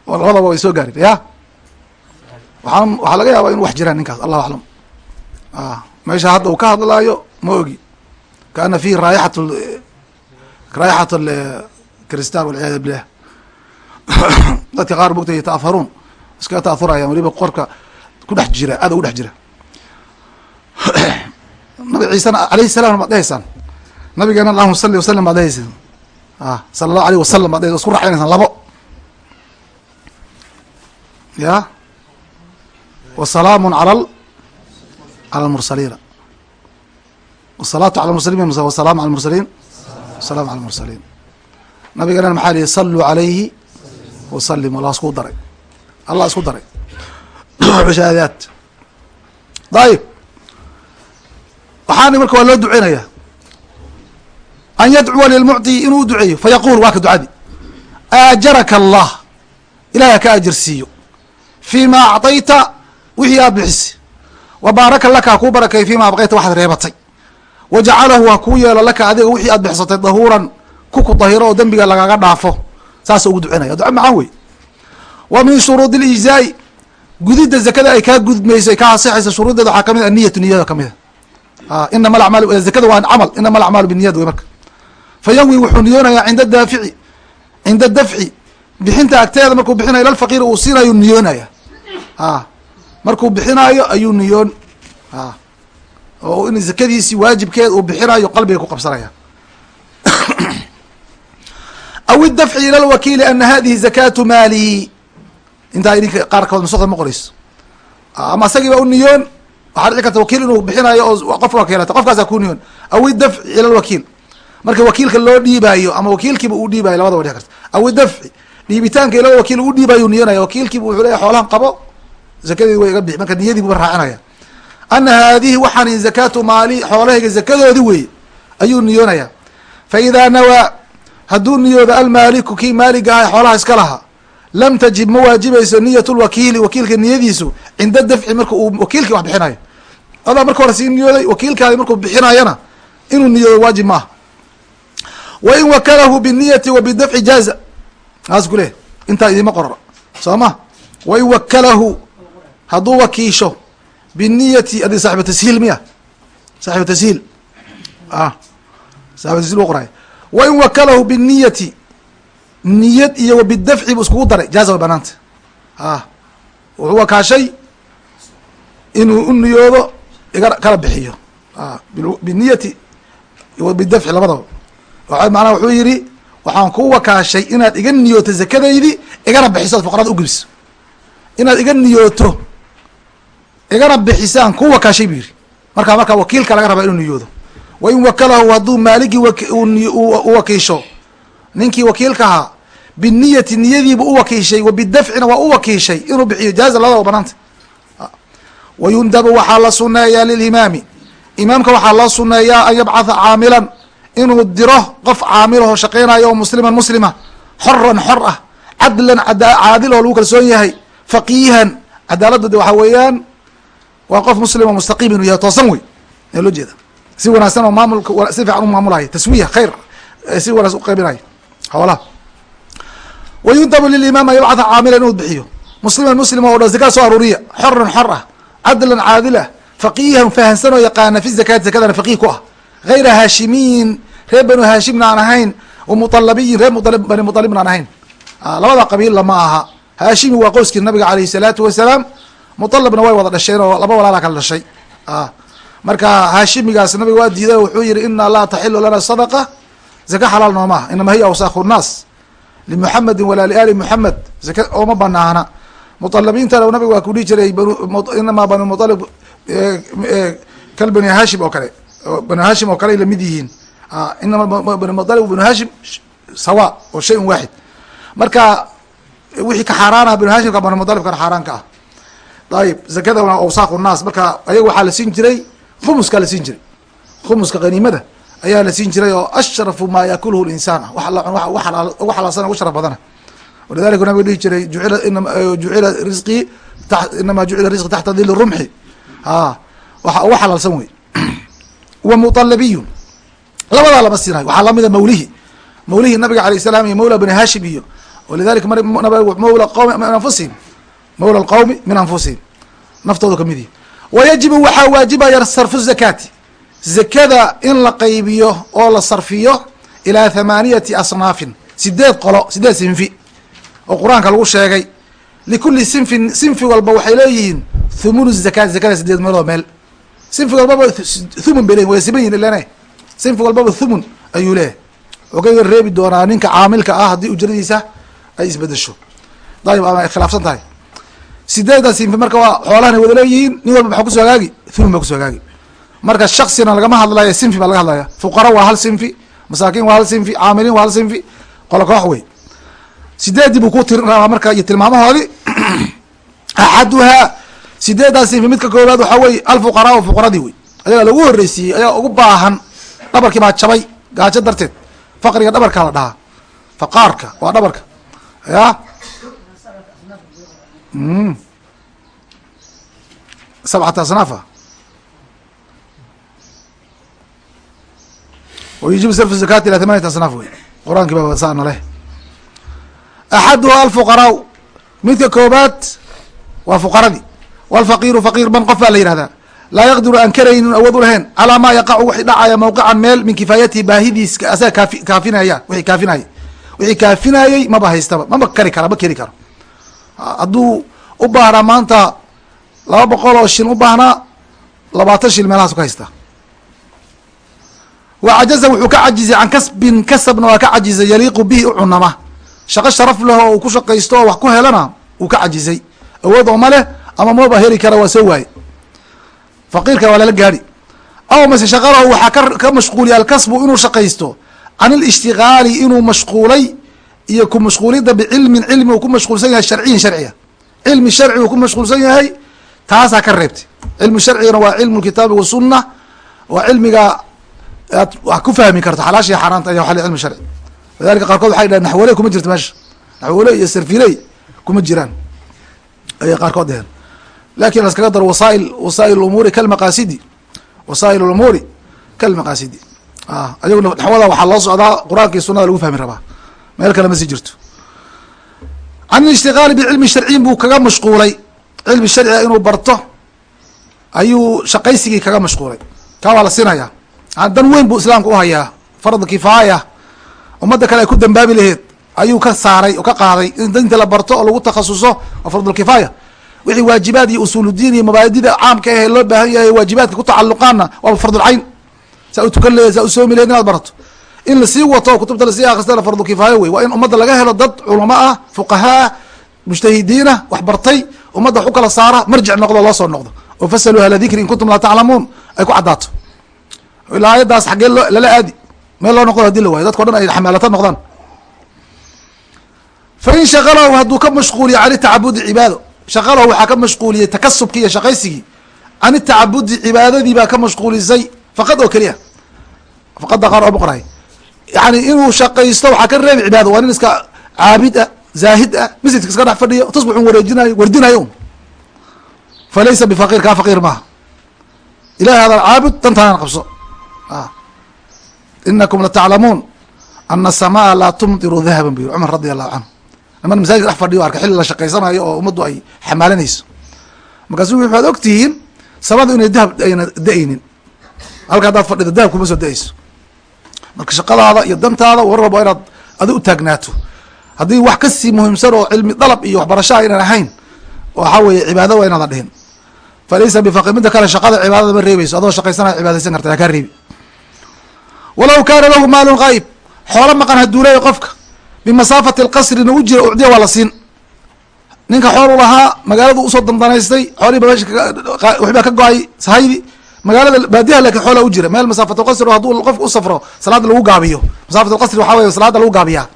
Labadaba way soo gaarin ya? Waaa waxaa laga yaaba inu wax jiraan ninkaas allahu aclam. Meesha hadda uu ka hadlaayo ma ogi. Kaana fihi raayaxat raayaxat kristaan walciyaadu billah. Dadka qaar mogta yataaharuun iskaga taahurayaan weliba qorka ku dhex jira aada ugu dhex jira. Nabi ciisena alayhi salam baad dhehaysaan nabigeena allahuma salli wasalam baad dhehaysaan sala allahu alayh wasalam baad dhehaysa isku racinaysaan labo. Ya? Wsalaamu al cala lmursaliina wsalaatu cala mursaliin wasalaamu cala mursaliin? Wasalamu cala mursaliin. Nabigana maxaa lihi saluu calayhi wasalim allah isku daray. Allah isku daray. Shahaadaat dayib waxaani marka waa loo duceynaya an yadcuwa lilmucطi inuu duceeyo fayaqul waa ka ducadi aajaraka allah ilahi ha ka ajirsiiyo fi ma acطayta wixii aad bixisi wa baaraka laka ha kuu barakay fima abqayta waxaad reebatay wa jacalahu ha kuu yeelo laka adiga wixii aad bixsatay dahuuran kuku dahiro oo dembiga lagaga dhaafo saasa ugu ducinaya duco macaan wey wa min shuruudi اlijzaa'i gudidda zakada ay kaa gudmayso ay kaa asixayso shuruuddeeda waxaa kamid a niyatu niyada kamid a inama amal zakada waa camal inama alacmaalu biniyad wey marka fa yanwi wuxuu niyoonayaa cinda daafici cinda dafci. Bixinta agteeda markuu bixinayo lalfaqiir uu siinayo niyoonaya. A markuu bixinaayo ayuu niyoon a oo in zakadiisii waajibkeed uu bixinayo qalbiga ku qabsanaya. Aw idafci ila lwakiili ana hadihi zakatu maali. Intaa idinka qaarkood masuqda ma qorayso. Ama asagii baa u niyoon waxaa dhici karta wakiil inuu bixinayo oo qof wakiilata qofkaasa ku niyoon. Aw idafci ila lwakiil marka wakiilka loo dhiibaayo ama wakiilkiiba uu dhiibayo labadaba dhici karta. Aw idafci dhiibitaanka ila wakiil uu dhiibayo niyoonaya wakiilkiiba wuxuu leeyahy xoolahan qabo zakadeedi way iga bixi. Marka niyadiibuba raacinaya ana haadihi waxaan zakaatu maali xoolahayga zakadoodi wey ayuu niyoonaya. Fa idaa nawaa hadduu niyoodo almaaliku kii maaliga aha xoolaha iska lahaa lam tajib ma waajibayso niyat lwakiili wakiilka niyadiisu cinda dafci marka uu wakiilkii wax bixinayo adaa marka hore sii niyooday wakiilkaadi markuu bixinayana inuu niyoodo waajib maaha wa in wakalahu biniyati wa bidafci jaaza aas ku leh intaa idiima qorora soo ma wa in wakalahu hadduu wakiisho biniyati adi saaxibu tashiil miya saaxibu tashiil a saaxibu tashiil qoray wa in wakalahu biniyati niyad iyo wa bidafci buu iskugu daray jaaza way banaanta a wuxuu wakaashay inuu u niyoodo iga kala bixiyo biniyati wa bidafci labadaba macnaha wuxuu yidhi waxaan ku wakaashay inaad iga niyooto zakadaydi igana bixiso ad fuqarada ugebiso inaad iga niyooto igana bixisaan ku wakaashay buu yidhi. Markaa markaa wakiilka laga rabaa inuu niyoodo. Wa in wakalahu hadduu maaligii u wakiisho ninkii wakiilka ahaa biniyati niyadiibu u wakiishay wa bidafcina waa u wakiishay inuu bixiyo jaaza banaanta. Wa yundabu waxaa la suneeyaa lilimaami imaamka waxaa loo suneeyaa an yabcatha caamilan inuu diro qof caamilaho shaqeynayo oo musliman muslima xoran xor ah cadlan caadil oo lagu kalsoon yahay faqiihan cadaaladda de waxaa weeyaan waa qof muslim oo mustaqiim inuu yahay toosan wey ee loo jeeda si wanaagsan oo maamulka si fiican u maamulayo taswiya khayr si wanaagsan uqaybinayo xoolaha wa lilimaam an yabcatha caamila inuu bixiyo. Musliman muslima oo dhan zakaa soo aruuriya xoran xor ah cadlan caadil ah faqiihan fahansan oo yaqaana fi zakaati zakadana faqiih ku ah. Gayra haashimiin reer banu haashimna aan ahayn wamualabiyin reer bani mualibn aan ahayn. Labada qabiilla ma aha. Haashimi waa qoyskii nabiga alayhi salaatu wasalaam mualibna way wada dhasheen oo laba walaala kala dhashay. Marka haashimigaas nabiga waa diiday wuxuu yihi ina laa taxilu lana sadaqa zaka xalaal nooma inama hiya awsaakhu nnaas limuxamedin walaa liali muxamed zaka ooma banaana mualabiintana nabiga waa ku dhihi jiray inamaa banu mualib kal bani hashim oo kale banu hashim oo kale ay la mid yihiin inama banu mualib banu hashim sawa oo shay un waaxid marka wixii ka xaaraana banu hashimka banu mualibkana xaaraanka ah. Ayib zakada waa awsaaq nnaas. Marka ayaga waxaa la siin jiray khumuskaa la siin jiray. Khumuska qaniimada ayaa la siin jiray oo ashrafu maa yakulhu linsaan ugu xalaalsan ugu sharaf badana. Walidalika nabiga dhihi jiray jucila risqii inama jucila risqi taxta dili rumxi. A waxa uga xalaalsan wey wa mualabiyun labadaa lama siinayo waxaa lamida mawlihi. Mawlihi nabiga alayh salam iyo mawla bani hashim iyo walidalika mawla qawmi min anfusihim. Mawla alqawmi min anfusihim. Naftooda ka mid yihi wayajibu waxaa waajibaya sarfu zakaati. Zakada in la qaybiyo oo la sarfiyo ilaa thamaaniyati asnaafin. Sideed qolo sideed sinfi. Oo qur'aanka lagu sheegay likuli sinfin sinfi walba waxay leeyihiin thumunu zakaati. Zakada sideed meelood meel. Sinfi walbaba thumun bay leyihin way siman yihiin ilane sinfi walbaba thumun ayuu leeyahay. Oo reebi doonaa ninka caamilka ah haddii ujradiisa ay isbedesho. Dayib ama ay khilaafsan tahay. Sideedda sinfi marka waa xoolahana wada leeyihiin nin walba maxaa kuso hagaagi? Thumun baa kuso hagaagi. Marka shaksina lagama hadlaya sinfi baa laga hadlaya fuqara waa hal sinfi masaakiin waa hal sinfi caamiliin waa hal sinfi qolo koox wey sideeddii buu ku tirinaa marka iyo tilmaamahoodii. Axaduhaa sideeddaa sinfi midka koowaad waxaa weye alfuqaraau fuqaradii wey. Ayagaa lagu horreysiiyey ayaa ugu baahan dhabarkii baa jabay gaajo darteed. Faqriga dhabarkaa la dhahaa. Faqaarka waa dhabarka. Ya? Sabcata asnaafa. Wyujibu sarfu zakati ila thamaniyat asnaaf wey. Qur'aankii baa saana leh. Axaduha alfuqaraau midka koobaad waa fuqaradii walfaqiiru faqiir man qof baa la yihahdaa laa yaqdiru aan karaynin awood u lahayn calaa maa yaqacu wixii dhacaya mawqican meel min kifaayatihi baahidiis asaga kaafi kaafinaya wixii kaafinayay. Wixii kaafinayey maba haystaba maba kari kara ma keri karo. Hadduu u baahnaa maanta laba boqol oo shil u baahnaa labaatan shil meelahaasu ka haystaa wa cajaza wuxuu ka cajizay can kasbin kasabna waa ka cajizay yaliiqu bihi u cunama. Shaqo sharaf leh oo uu ku shaqaysto oo wax ku helana uu ka cajizay. Awood ooma leh ama maba heli kara waa soo waaye faqiirka waa lala gaari aw mase shaqalahu waxaa ka mashquuliya alkasbu inuu shaqaysto can ilishtigaali inuu mashquulay iyo ku mashquulidda bicilmin cilmi uu ku mashquulsan yahay sharciyin sharciga cilmi sharci uu ku mashquulsan yahay taasaa ka reebtay cilmi sharcigana waa cilmu lkitaabi wasunna waa cilmiga aad wax ku fahmi karto xalaasha iyo xaaraanta aya waa cilmi sharci. Lidalika qaarkood waxay dhahen naxwoley kuma jirto meesha. Naxwoley iyo sarfiley kuma jiraan. Ayay qaarkood dheheen laakiin laskaga daro wasaail wasaa'il umuuri kalmaqaasidi wasaa'il umuuri kalmaqaasidi ayaguna naxwada waxaa loo socdaa qur'aanka sunada lagu fahmi rabaa meel kale ma sii jirto can ilishtigaali bicilmi sharciyin buu kaga mashquulay cilmi sharciga inuu barto ayuu shaqaysigii kaga mashquulay kaa waa la siinaya dan weyn buu islaamka uhayaa farad kifaaya ummadda kale ay ku dambaabi laheed ayuu ka saaray oo ka qaaday in dinta la barto oo lagu takhasuso waa fardulkifaaya wixii waajibaad iyo usuuludiin iyo mabaadida caamka ahe loo baahan yahay waajibaadka ku tacaluqaana waaba fardulcayn saa u lehed saa u lehed inaad barato. In la sii wato kutubta la sii akristana fardulkifaayo wey waa in ummadda laga helo dad culamo ah fuqahaa mujtahidiina wax bartay ummadda wax kala saara marjic noqdo loo soo noqdo. Oo fasaluu ahla dikri in kuntum laa taclamuun. Ay ku caddaato ilaa ayadaas xaggee loo lala aadi. Meel loo noqdo haddii la waayo dadka dhan ay xamaalato noqdaan. Fa in shaqalahu hadduu ka mashquuliyo can itacabudi cibaado shaqalahu waxaa ka mashquuliyey takasubkii iyo shaqaysigii. Can itacabudi cibaadadii baa ka mashquulisay faqad oo keliya. Faqadda qaar oo boqorahay yani inuu shaqaysto waxaa ka reebi cibaado waa nin iska caabid ah zaahid ah masjidka iska dhex fadhiyo tasbixun wareejinayo wardinayo fa laysa bifaqiir kaa faqiir maaha. Ilahay hadal caabud dantaana qabso. Inakum lataclamuun ana asamaa laa tumdiru dahaban bu yiri cumar radi allahu canhu niman masaajidka dhex fadhiyo arka xilli la shaqaysanayo oo ummaddu ay xamaalanayso markaasu waxaad og tihiin samadu inay dahab ayna da'aynin. Halka haddaad fadhido dahab kuma soo da'ayso. Marka shaqadaada iyo dantaada war walba inaad adi u taagnaato haddii wax ka sii muhiimsan oo cilmi dalab iyo waxbarashaa inaan ahayn waxaa weeye cibaada waa inaadan dhihin falaysa bifaqir midda kale shaqada cibaadada ma reebeyso adoo shaqaysana cibaadaysan karta yaa kaa reebi. Walaw kaana lahu maalun qayb xoolo maqan hadduu leeyahy qofka bimasaafati lqasrina u jira ucdiya waa la siin. Ninka xool u lahaa magaaladu u soo dandanaystay xoolihii ba meesha wixbaa ka go'ay sahaydi magaalada baadiyaha laakiin xoolaa u jira. Meel masaafat lqasri hadduu qofka u safro salaada lagu gaabiyo. Masaafat lqasri waxaa wey salaada lagu gaabiyaa.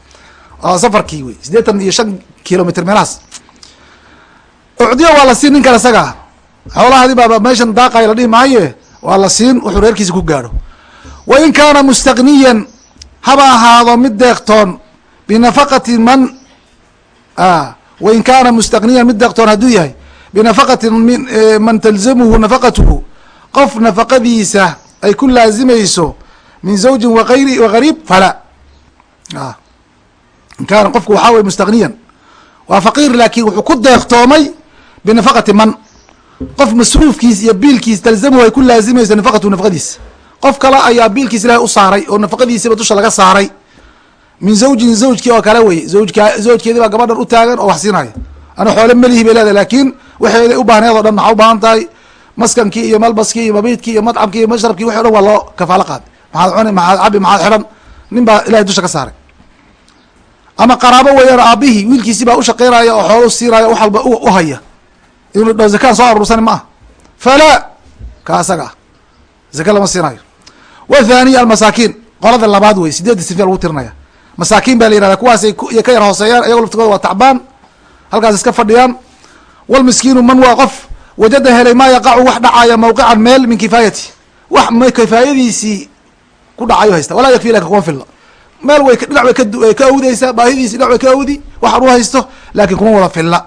Safarkii wey sideetan iyo shan kilomitr meelahaas. Ucdiya waa la siin ninkan isagaa. Xoolahadi baaba meeshan daaqay la dhihi maaye waa la siin wuxuu reerkiisa ku gaadho. Wa in kaana mustagniyan haba ahaado mid deeqtoon binafaqati man wain kaana mustagniyan mid deeqtoon hadduu yahay binafaqati man talzamuhu nafaqatuhu qof nafaqadiisa ay ku laazimayso min zawjin waayri wagariib fala. In kaana qofku waxaa wey mustagniyan waa faqiir laakin wuxuu ku deeqtoomay binafaqati man. Qof masruufkiis iyo biilkiis talzamuhu ay ku laazimayso nafaqatuhu nafaqadiisa. Qof kale ayaa biilkiis ilahay u saaray oo nafaqadiisiba dusha laga saaray min zawjin zawjkii oo kale wey. Zawjkeedii baa gabadhan u taagan oo wax siinaya ana xoole melihi bay leedahay laakin waxeeday u baahneed o dhan maxaa u baahan tahay maskankii iyo malbaskii iyo mabiidkii iyo madcamkii iyo mashrabkii o dhan waa loo kafaalo qaaday maxaad cuni maxaad cabi maxaad xidhan. Nin baa ilahay dusha ka saaray. Ama qaraabo weeyaan aabihii wiilkiisii baa ushaqeynaya oo xoolo siinaya wax walba u haya. Inuu dho zakaan soo aruursani ma ah falaa ka asaga. Ah zaka lama siinayo wathaniya almasaakiin qolada labaad wey sideedda sife lagu tirinaya masaakiin baa la yihahda kuwaasay ka yar hooseeyaan ayago laftigooda waa tacbaan halkaas iska fadhiyaan. Walmiskiinu man waa qof wajada helay maa yaqacu wax dhacaya mawqican meel min kifaayati. Wax kifaayadiisii ku dhacayo haysta walaa yakfi laka kuma filla meel way dhinac way ka awdeysaa baahidiisi dhinac way ka awdi waxaan u haysto laakin kuma wada filla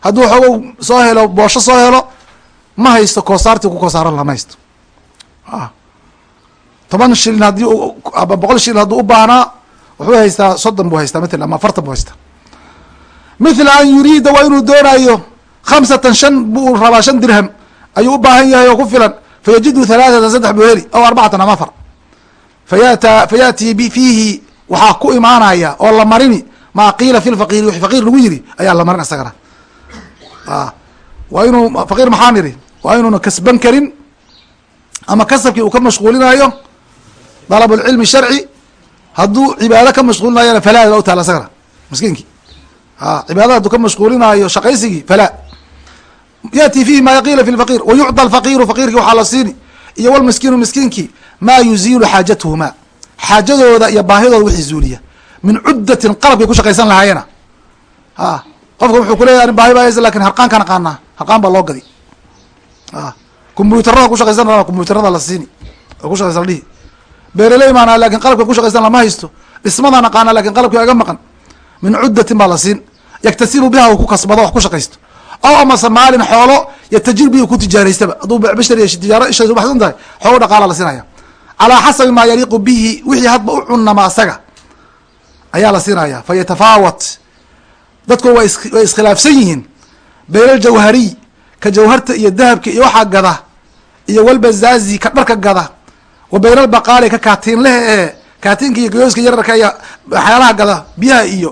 hadduu xoogow soo helo boosho soo helo ma haysto koosaartii ku koosaaran lama haysto. Toban shilin haddii ama boqol shilin hadduu u baahnaa wuxuu haystaa soddon buu haystaa matala ama afartan buu haystaa. Mithla an yuriida waa inuu doonayo khamsatan shan buu rabaa shan dirham ayuu u baahan yahay oo ku filan fayajidu halaathatan saddex buu heli aw arbacatan ama afar. Fayata fayatii fiihi waxaa ku imaanaya oo la marini maa qiila fi lfaqiiri wixi faqiir lagu yiri ayaa la marin isagana waa inuu faqiir maxaa niri waa inuuna kasban karin ama kasabkii uu ka mashquulinayo dalab sharci hadduu cibaado ka mashquulinayona falaa u taala isagana miskiinkii a cibaadada haduu ka mashquulinaayo shaqaysigii falaa. Yati fihi ma yaqiila fi lfaqir wa yucطى alfaqiru faqiirkii waxaa la siini. Iyo walmiskiinu miskiinkii maa yuziilu xaajatuhuma xaajadooda iyo baahidooda wixii zuuliya. Min cuddatin qalabkay ku shaqaysan lahaayena a qofka wuxuu kuleyahy ani baahi baa laakiin harqaankaan aqaanaa harqaan baa loo gadi. A kombyuutarada kushaqaysan rabaa kombyuutarada la siini. Oo kushaqaysan la dhihi beeraley maana laakiin qalabka kushaqaysan lama haysto. Dhismadaan aqaana laakiin qalabki iga maqan. Min cuddatin baa la siin. Yaktasibu biha uu ku kasbado wax ku shaqaysto. Aw amase maalin xoolo yatajir bihi ku tijaaraystaba hadduu beshar tijaaro ishaas ubaxsan tahay xoolo dhaqaala la siinaya. Calaa xasabi maa yaliiqu bihi wixii hadba u cunama asaga. Ayaa la siinaya. Fa yatafaawat. Dadku way way iskhilaafsan yihiin. Bayna aljawhariy ka jawharta iyo dahabka iyo waxaa gada iyo walbazaazi ka dharka gada wa bayna albaqaali ka kaatiinlehe ee kaatiinka iyo gayooska yararka iyo waxyaalaha gada biyaha iyo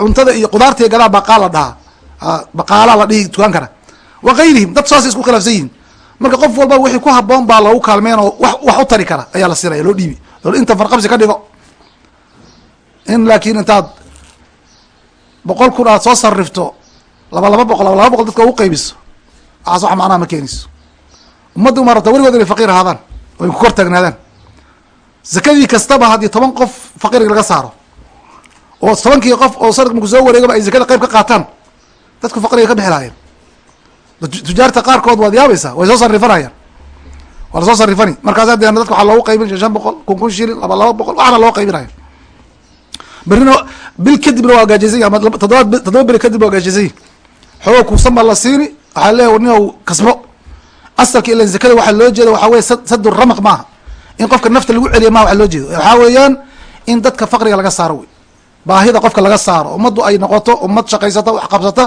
cuntada iyo qudaarta gadaa baqaal la dhahaa baqaalaa la dhihi tukaan kara. Wa gayrihim dad saasay isku khilaafsan yihiin marka qof walba wixii ku haboon baa lagu kaalmeyn oo wa wax u tari kara ayaa la siinaya loo dhiibi. Inta farqabsi ka dhigo. In laakiin intaad boqol kun aad soo sarifto laba laba boqol laba laba boqol dadka ugu qaybiso waxaas wax macnaha ma keenayso ummadda uma rabta weligood inay faqiir ahaadaan ay ku kor taagnaadaan. Zakadii kastaba haddii toban qof faqiirga laga saaro oo tobankii qof oo marku soo wareegaba ay zakada qayb ka qaataan dadku faqriga ka bixi lahaayeen tujaarta qaarkood waad yaabaysaa way soo sarifanayaan waa la soo sarifani markaasa de dadka waxaa loogu qaybin shan boqol kun kun shilin laba laba boqol waxna loo qaybinaya berrina bil kadibna waa gaajaysan ama todoba toddoba beri kadib waa gaajaysan yahi xooga kuusan baa la siini waxaa leeyahy nin kasbo asalka ilan zakada waxaa loo jeeda waxaa weye sadu ramaq maaha. In qofka nafta lagu celiya maha waxa loo jeedo. Waxaa weeyaan in dadka faqriga laga saaro wey. Baahida qofka laga saaro. Ummaddu ay noqoto ummad shaqaysata wax qabsata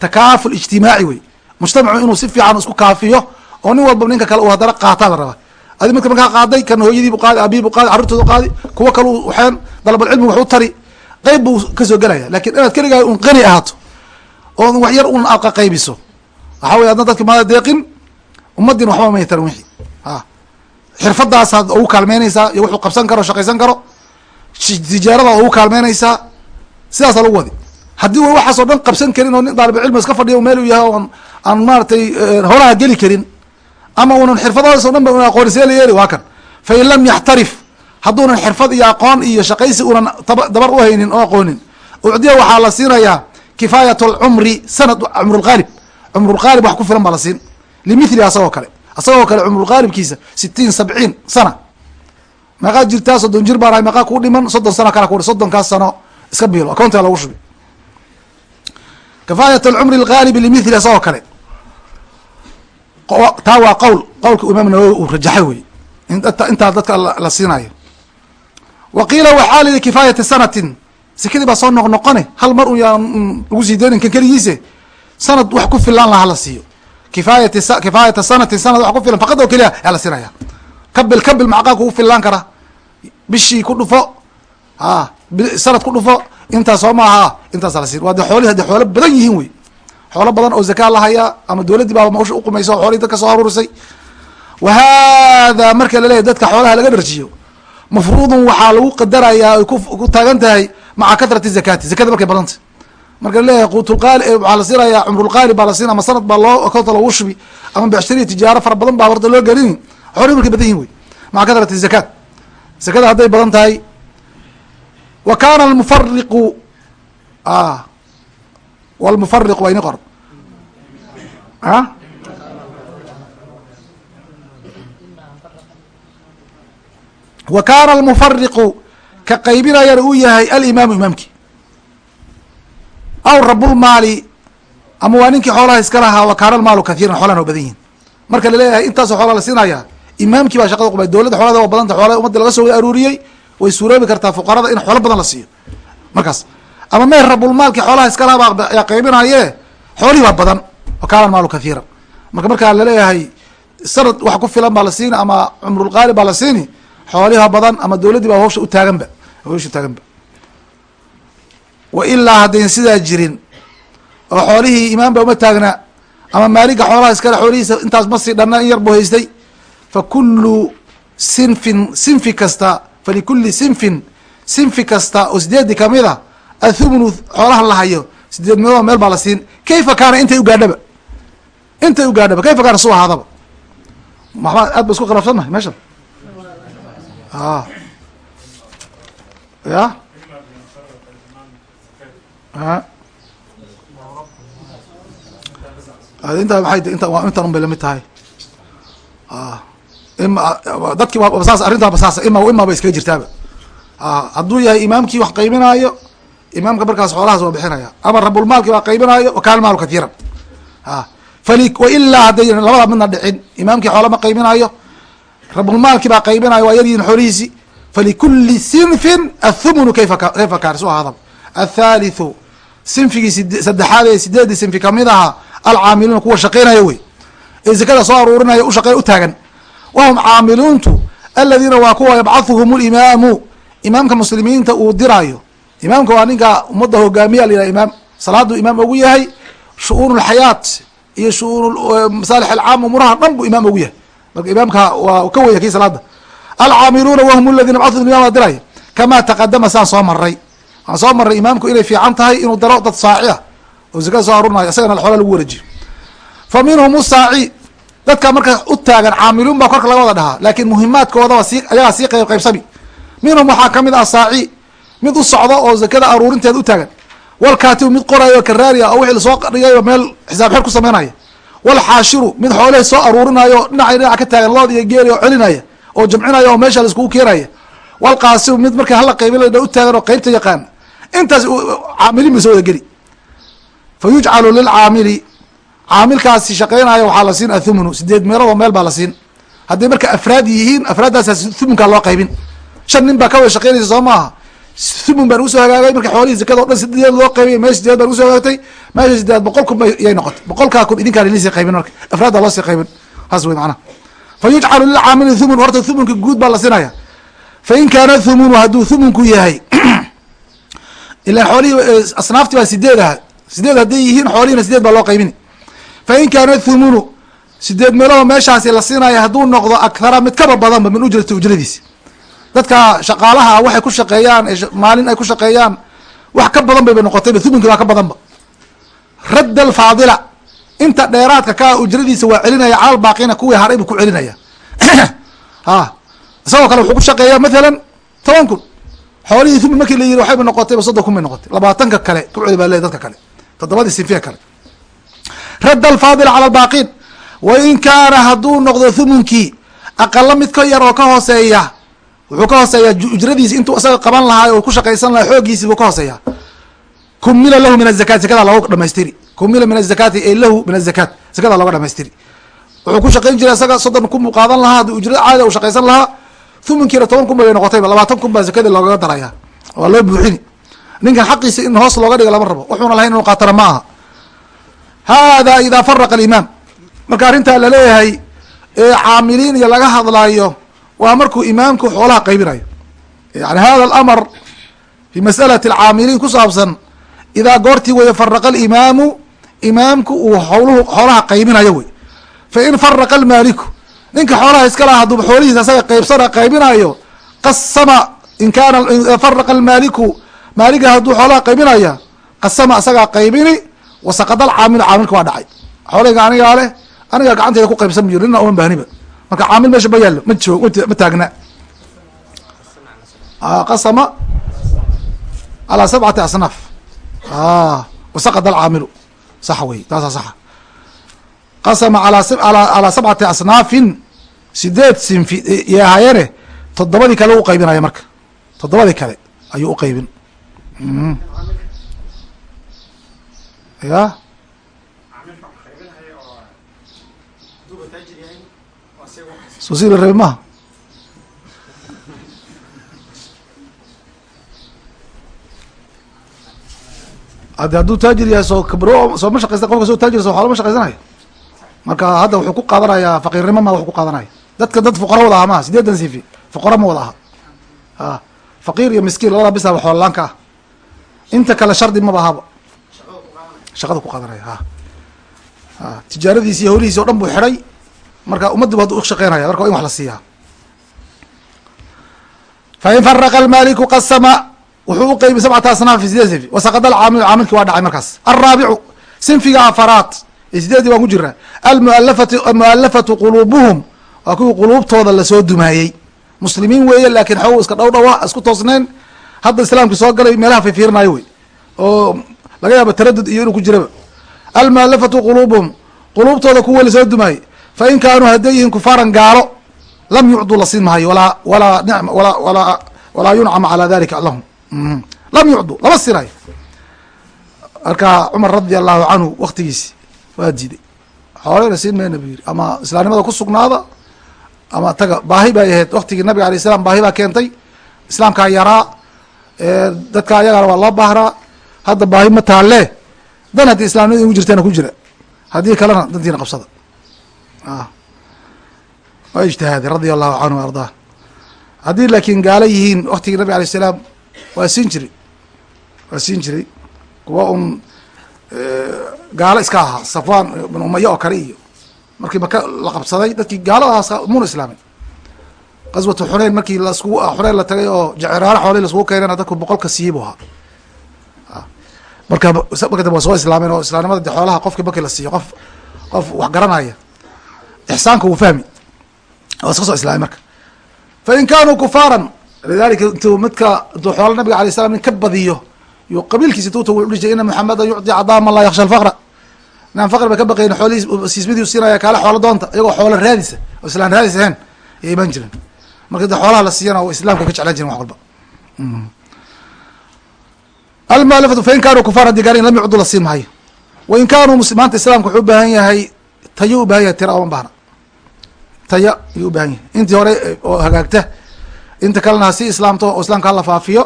takaaful ijtimaaci wey. Mujtamacu inuu si fiican isku kaafiyo oo nin walba ninka kale uu haddana qaataa la rabaa. Adi midka markaa qaaday kana hooyadiibu qaadi aabihiibu qaadi carruurtoodu qaadi kuwo kalu waxeen dalabulcilmi wax u tari qeyb buu ka soo gelaya laakiin inaad keligaa un qani ahaato oo wax yar un aad qaqaybiso waxaa wey adna dadka maada deeqin ummaddiina waxba may tarin wixii. A xirfadaasaad ugu kaalmeynaysaa iyo wuxuu qabsan karo shaqaysan karo tijaarada ugu kaalmeynaysaa sidaasaa lagu wadi. Haddii w waxaasoo dhan qabsan karin oo nin daalibulcilmi iska fadhiya meel u yahay oon aan maaratay holaha geli karin ama unan xirfadadaas o dhan ba una aqoonisee la yeeli waa kan. Fain lam yaxtarif hadduunan xirfad iyo aqoon iyo shaqaysi unan dabar u haynin oo aqoonin ucdiya waxaa la siinayaa kifaayat alcumri sanad cumrulqaalib cumrulqaalib wax ku filan baa la siin limithli asagoo kale asagoo kale cumrulqaalibkiisa sitiin sabciin sana meeqaa jirtaa soddon jir baan ahay meeqaa kuu dhiman soddon sana kala ku soddonkaas sano iska biilo akoontiga lagu shubi kifaayat alcumri algaalibi limithli asagoo kale taa waa qowl qowlka imaam nawowi uu rajaxay wey intaa dadka la siinayo wa qiila waxaa lidi kifaayati sanatin sekadii baa soo noq noqone hal mar un yaan lagu sii deynin kan keligiise sanad wax ku filan laha la siiyo kifaayata sanatin sanad wax ku filan faqad oo keliya yaa la siinaya kabil kabil macaqaa kugu filaan kara. Bishii ku dhufo a sanad ku dhufo intaas soo maaha intaasa la siin. Waa de xoolihi hadee xoolo badan yihiin wey. Xoolo badan oo zakaa la hayaa ama dowladdii baaba mausha uqumaysa o xoolihii dadka soo aruurisay. Wa hada marka laleeyahy dadka xoolaha laga dharjiyo. Mafruudun waxaa lagu qadarayaa ay ku taagan tahay maca katrati zakati zakada markay badantay marka la leeyahay quutulqaali waxaa la siinayaa cumrulqaali baa la siin ama sanad baa loo koonta loogu shubi ama becshariya tijaaro fara badan baa horta loo gelini. Xoolihi markay badan yihiin wey. Maca katrati zakaat. Zakada hadday badan tahay wa kana almufariqu wlmufariq waa ini qor. A wa kana almufariqu ka qaybinayana uu yahay alimaamu imaamki aw rabulmaali ama waa ninkii xoolaha iska lahaa wa kaana almaalu kathiiran xoolahana waa badan yihiin marka la leeyahay intaasoo xoolaa la siinaya imaamkii baa shaqada qubay dowladda xoolada waa badanta xoolaha umadda laga soo aruuriyey way suuroobi kartaa fuqarada in xoolo badan la siiyo. Markaas ama meer rabulmaalkii xoolaha iska lahaa baa yaa qaybinaye xoolihii baa badan wa kaana almaalu kathiiran. Marka markaa la leeyahay sanad wax ku filan baa la siini ama cumrulqaali baa la siini xooliha badan ama dowladdii baa hawsha utaaganba hawsha utaaganba wa ilaa haddayn sidaa jirin oo xoolihii imaam uma taagna ama maaliga xoolaha iskale xoolihiisa intaas ma sii dhanna in yar buu haystay fa kullu sinfin sinfi kasta falikuli sinfin sinfi kasta oo sideedi ka mid a athumnu xoolaha la hayo sideed meelood meel baa la siin kayfa kaana intay ugaadhaba intay ugaadhaba kayfa kaana su ahaadaba? Maxbaa aad ba isku khilaafsannahay meeshan? A ya intaa maay inta intan un bay la mid tahay. Ima dadki saas arrintaaba saas ima ima ba iskaga jirtaaba hadduu yahay imaamkii wax qaybinaayo imaamka markaas xoolahaas waa bixinaya. Ama rabulmaalki baa qaybinaayo wakaana maalu kathiiran fali wailaa hadday labada midna dhicin imaamkii xoola ma qaybinaayo rabulmaalki baa qaybinayo waa yaryihin xoolihiisi. Falikuli sinfin athumnu kayfa kaana su ahaadaba athalithu sinfigii saddexaad ee sideedii sinfi ka mid ahaa alcaamiluuna kuwa shaqeynaya wey. Ee zakada soo aruurinaya ushaqey u taagan. Wahum caamiluuntu aladiina waa kuwa yabcathuhum limaamu imaamka muslimiinta uu diraayo. Imaamka waa ninka ummadda hogaamiya la yihah imaam. Salaaduu imaam ogu yahay shu-uun lxayaat iyo shu-uun masaalix alcaam umuraha dhan buu imaam ogu yahay. Marka imaamka waa ka weya kii salaada alcaamiluuna wahum aladiina yabcathuhum imam waa diraya kamaa taqadama saan soo maray waan soo marray imaamku inay fiican tahay inuu daro dad saaci ah oo zakada soo aruurinayo isagana xoola lagu wareejiyo. Fa minhum usaaci dadka marka u taagan caamiluun baa korka laga wada dhahaa laakiin muhimaadkoodaba sii ayagaa sii qayb qaybsami. Minhum waxaa ka mid ah saaci mid u socdo oo zakada aruurinteeda u taagan. Walkaatibu mid qorayo karaariya oo wixii la soo dhigayo meel xisaab xer ku sameynaya. Walxaashiru mid xoolihii soo aruurinayo dhinacay dhinac ka taagan lood iyo geeli oo celinaya oo jamcinaya oo meesha laiskugu keenaya. Walqaasimu mid markii hala qaybin u taagan oo qeybta yaqaan intaas caamiliin ba soo wada geli. Fa yujcalu lilcaamili caamilkaasi shaqeynaya waxaa la siin athumnu sideed meeloodoo meel baa la siin. Hadday marka afraad yihiin afraaddaasa thumunkaa loo qaybin. Shan nin baa ka wada shaqeynaysa soo maaha. Thumun baan u soo hagaagay marka xoolihii zakada o dhan sideed loo qaybay meesha sideed baan u soo hagaagtay. Meesha sideed boqol kun yay noqotay. Boqolkaa kun idinkaan idinsii qaybin marka. Afraaddaa loo sii qaybin. Saas wey macnaha fa yujcalu lilcaamili thumun horta thumunka guud baa la sinaya fain kaana thumunu hadduu thumunku yahay ilan xoolihii asnaafti baa sideed aha sideed hadday yihiin xoolihina sideed baa loo qaybini fain kaana thumunu sideed meeloho meeshaasi la siinaya hadduu noqdo akhara mid kaba badanba min ujrati ujradiisi dadka shaqaalaha waxay ku shaqeeyaan maalin ay ku shaqeeyaan wax ka badan bayba noqotayba thumunki baa ka badanba radd alfaadila inta dheeraadka kaa ujradiisa waa celinaya calal baaqina kuwii haray buu ku celinaya ha isagoo kale wuxuu ku shaqeeyaa mathalan toban kun xoolihii thumun markii la yiri waxayba noqotayba soddon kun bay noqotay. Labaatanka kale ku celi baa le dadka kale. Toddobadii sinfiya kale. Radd alfaadila cala albaaqiin. Wain kaana hadduu noqdo thumunkii aqala mid ka yar oo ka hooseeya wuxuu ka hooseeyaa ujradiisi intuu isaga qaban lahaa oo ku shaqaysan lahaa xoogiisi buu ka hooseeyaa kumila lahu min azakati zakada looga dhamaystiri kumila min azakati ay lahu min azakat zakada looga dhamaystiri wuxuu ku shaqayn jiray isaga soddon kun buu qaadan lahaa haddii ujrada caada uu shaqaysan lahaa thumunkiina toban kun bay noqotayba labaatan kun baa zakadii loogaga daraya. Waa loo buuxini. Ninkan xaqiisa in hoos looga dhiga lama rabo. Wuxuuna lahayn inuu qaatana ma aha hada idaa faraqa alimaam marka arrintaa la leeyahay ee caamiliin iyo laga hadlaayo waa markuu imaamku xoolaha qaybinayo. Yani hada alamar fi masalati alcaamiliin ku saabsan idaa goortii weeye faraqa alimaamu imaamku uu howluhu xoolaha qaybinayo wey fain faraqa almaaliku ninka xoolaha iska laha hadduu xoolihiisa asaga qaybsana qaybinayo qasama in kaana faraqa almaaliku maaliga hadduu xoolaha qaybinaya qasama asagaa qaybini wasaqada alcaamilu caamilka waa dhacay. Xoolahayga anigaa leh anigaa gacanteyda ku qaybsan buyi nina uma baahniba marka caamil meesha ma yaallo ma joog ma taagna qasama calaa sabcati asnaaf wasaqada alcaamilu. Sax wey taasaa saxa qasama alaa sabcati asnaafin sideed sinfi iyo ahayeene toddobadii kale u qaybinaya marka. Toddobadii kale ayuu u qaybin. Ya soo si la rabi maha ade hadduu taajir yahay soo kabro soo ma shaqaysta qofka soo taajir so xoolo ma shaqaysanayo marka hadda wuxuu ku qaadanayaa faqiirnimo ma wuxuu ku qaadanaya dadka dad fuqara wada aha maha sideetan sifi fuqara ma wada aha a faqiir iyo miskiin labada bisa xoolalaan ka ah. Inta kale shardi maba ahaba shaqada ku qaadanaya ha a tijaaradiisi iyo holihiisi o dhan buu xidhay. Marka ummaddi bu hadda ushaqeynaya marka wa in wax la siiyaa. Fain faraqa almaliku qasama wuxuu uqeybi sabcata asnaaf fi sinfi wasaqada alcaamilu caamilki waa dhacay markaas. Alraabicu sinfiga afaraad sideedii waan ku jiraa almualafatu almualafatu quluubuhum waa kuwii quluubtooda la soo dumaayey. Muslimiin weeye laakiin xow iska dhow dhawa isku toosneen. Hadda islaamkii soo galay meelaha fifiirinayo wey. Oo laga yaaba taradud iyo inuu ku jiraba. Almualafatu quluubuhum quluubtooda kuwa la soo dumaayey. Fain kaanuu hadday yihiin kufaaran gaalo lam yucduu la siin mahayo walaa walaa nim walaa walaa yuncama calaa dalika lahum. Lam yucduu lama sinayo marka cumar radi allahu canhu waktigiisi waa diiday xooleyna siin mayna bu yiri ama islaamnimada ku sugnaada ama taga baahi bay ahayd. Waktigii nabiga alay slam baahi baa keentay. Islaamkaa yaraa dadka ayagana waa loo bahraa hadda baahi ma taalle. Dan haddii islamnimada igu jirtana ku jira. Haddii kalena dantiina qabsada. Waa ijtihaaday radia allahu canhu a ardaa. Haddii laakiin gaalo yihiin waktigii nabig alay salaam waa siin jiray. Waa siin jiray. Kuwa un gaalo iska ahaa safwan bin umaya oo kale iyo markii maka la qabsaday dadkii gaaladaas muna islaamin qaswatu xuneyn markii laskugu xuneyn la tagay oo jeciraano xoolii laskugu keenana dadku boqolka siiyey bu ahaa. Marka marka dambe waa soo islaameen oo islaamnimada de xoolaha qofki markii la siiyo qof qof wax garanaya ixsaanka wuu fahmi. Waa iska soo islaamay marka. Fain kanuu kufaaran lidalika intuu midka intuu xoola nabiga alay slam nin ka badiyo yu qabiilkiisa tuuta wuxu dhihi ina maxameda yucdi cadaa laa yaksha alfaqra. Inaan faqri ba ka baqayn xoolihiis siismadii siinaya kaale xoolo doonta iyagoo xoolo raadisa oo islaan raadis ahayn ayay imaan jireen. Marka de xoolaha la siiyana islamka ka jeclaan jiren wax walba. Almualafatu fain kanuu kufar haddii garin lam yucdu la siin maayo. Wain kanuu maanta islaamka wuxuu ubaahan yahay tayo ubaahan yahay tira oma baahna taya ayuu ubaahan yahay. Intii hore oo hagaagta inta kalena ha sii islaamto oo islamka hala faafiyo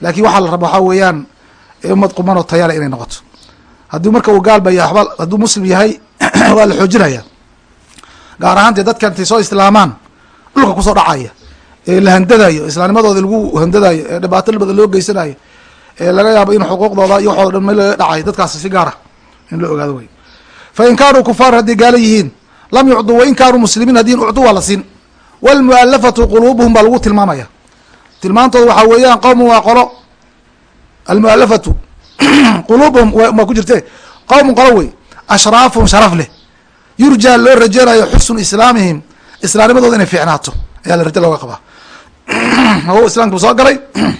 laakin waxaa la raba waxaa weeyaan ummad quman oo tayale inay noqoto. Haddii marka uu gaalba yahay waba hadduu muslim yahay waa la xoojinaya. Gaar ahaan dee dadka intay soo islaamaan dhulka ku soo dhacaya ee la handadayo islaamnimadooda lagu handadayo ee dhibaato badan loo geysanayo ee laga yaabo in xuquuqdooda iyo waxooda dhan meel laga dhacayo dadkaas si gaara in loo ogaado wey fa in kaanuu kufaar hadday gaala yihiin lam yucduu wain kaanuu muslimiin haddii ucduu waa la siin. Wlmualafatu quluubuhum baa lagu tilmaamaya tilmaantooda waxaa weeyaan qowmun waa qolo. Almualafatu quluubuhum waa ku jirte? Qowmun qolo wey. Ashraafun sharaf leh. Yurjaa loo rajeynayo xusnu islaamihim islaamnimadooda inay fiicnaato. Ayaa la rajo looga qabaa. O islaamku soo galay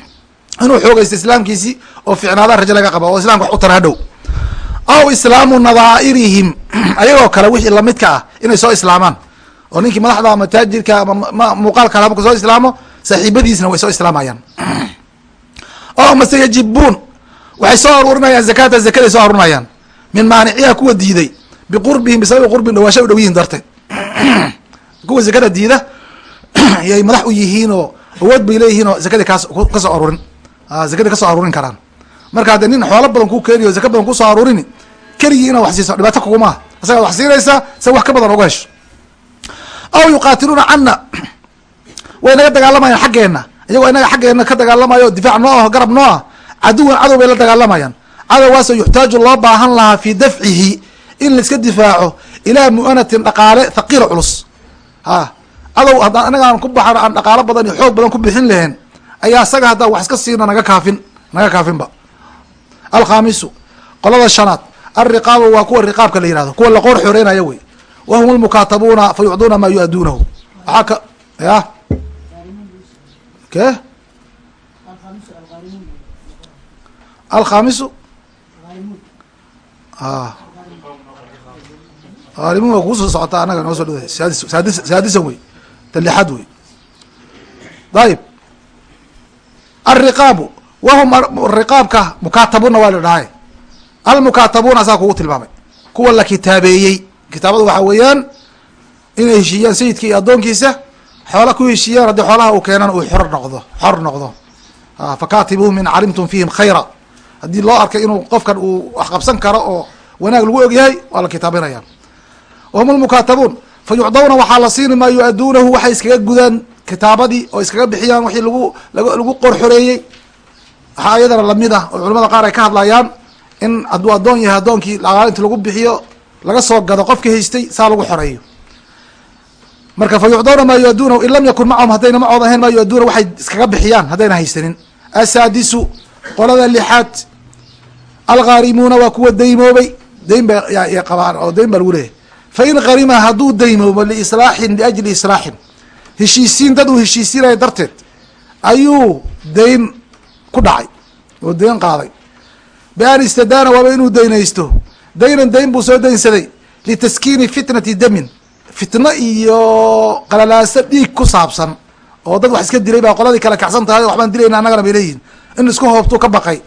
inuu xoogaysto islaamkiisi oo fiicnaada rajo laga qaba oo islamka wax u tara hadhow. Aw islaamu nadaa'irihim ayagoo kale wixii lamidka ah inay soo islaamaan. Oo ninkii madaxda ama taajirka ama muuqaalka marku soo islaamo saaxiibadiisna way soo islaamayaan oo mase yajibuun waxay soo aruurinayaan zakata zakaday soo aruurinayaan. Min maaniciha kuwa diiday. Biqurbihim bisababi qurbin dhawaasha u dhow yihiin darteed. Kuwa zakada diida yay madax u yihiin oo awood bay leeyihiin oo zakadii kaas ka soo aruurin. Zakadii ka soo aruurin karaan. Marka haddee nin xoolo badan ku keeniyo zaka badan ku soo aruurini keligii inaad wax siiso. Dhibaato kugumaa asagaad wax siinaysaa sa wax ka badan uga hesho aw yuqaatiluuna cana way naga dagaalamayaan xaggeena iyagoo inaga xaggeena ka dagaalamayo difaac noo aho garab noo ah. Caduwan cadow bay la dagaalamayaan cadowgaasoo yuxtaaju loo baahan lahaa fii dafcihi in laiska difaaco ilaa mu'anatin dhaqaale thaqiila culus. Ha. Cadow haddaan inaga aan ku baxan aan dhaqaalo badan iyo xoog badan ku bixin lahayn ayaa isaga haddaan wax iska siina naga kaafin naga kaafinba. Alkhaamisu qolada shanaad alriqaabu waa kuwa riqaabka la yihahdo kuwa laqoor xoreynaya wey wahum lmukaatabuuna fa yucduuna maa yu-aduunahu. Waxaa ka ya ke? Alkhaamisu a haalimuun waa kugu soo socotaa annaga noo soo dhaway saadis saadis saadisan wey talixaad wey dayib alriqaabu wahum riqaabka mukaatabuuna waa la dhahay. Almukaatabuuna asaa kugu tilmaamay. Kuwa la kitaabeeyey. Kitaabada waxaa weeyaan inay heshiiyaan sayidka iyo addoonkiisa xoola ku heshiiyaan haddii xoolaha uu keenan uu xor noqdo xor noqdo. Fakatibuuhum in calimtum fiihim khayra. Haddii loo arkay inuu qofkan uu wax qabsan karo oo wanaag lagu ogyahay waa la kitaabinaya wahum lmukaatabuun fa yucdawna waxaa la siini maa yu-aduunahu waxay iskaga gudaan kitaabadii oo iskaga bixiyaan wixii lagu lagu qor xoreeyey waxaa iyadana la mid ah oo culamada qaar ay ka hadlayaan in hadduu addoon yahay addoonkii inti lagu bixiyo laga soo gado qofka haystay saa lagu xoreeyo marka fa yucdawna maa yu-aduunahu in lam yakun macahum haddayna macooda ahayn maa yu-aduuna waxay iskaga bixiyaan haddayna haysanin. Asaadisu qolada lixaad alghaarimuuna waa kuwa daymoobay. Dayn ba ya qabaan oo dayn baa lagu leeyahy fa in harima hadduu daymoobo liislaaxin liajli islaaxin heshiisiin dad uu heshiisiinaya darteed ayuu dayn ku dhacay oo dayn qaaday. Bian istadaana waaba inuu daynaysto. Daynan dayn buu soo daynsaday litaskiini fitnati damin fitno iyo qalalaaso dhiig ku saabsan oo dad wax iska dilay baa qoladii kale kacsan tahay waxbaan dilayna annagana bay leeyihiin in isku hoobtuu ka baqay.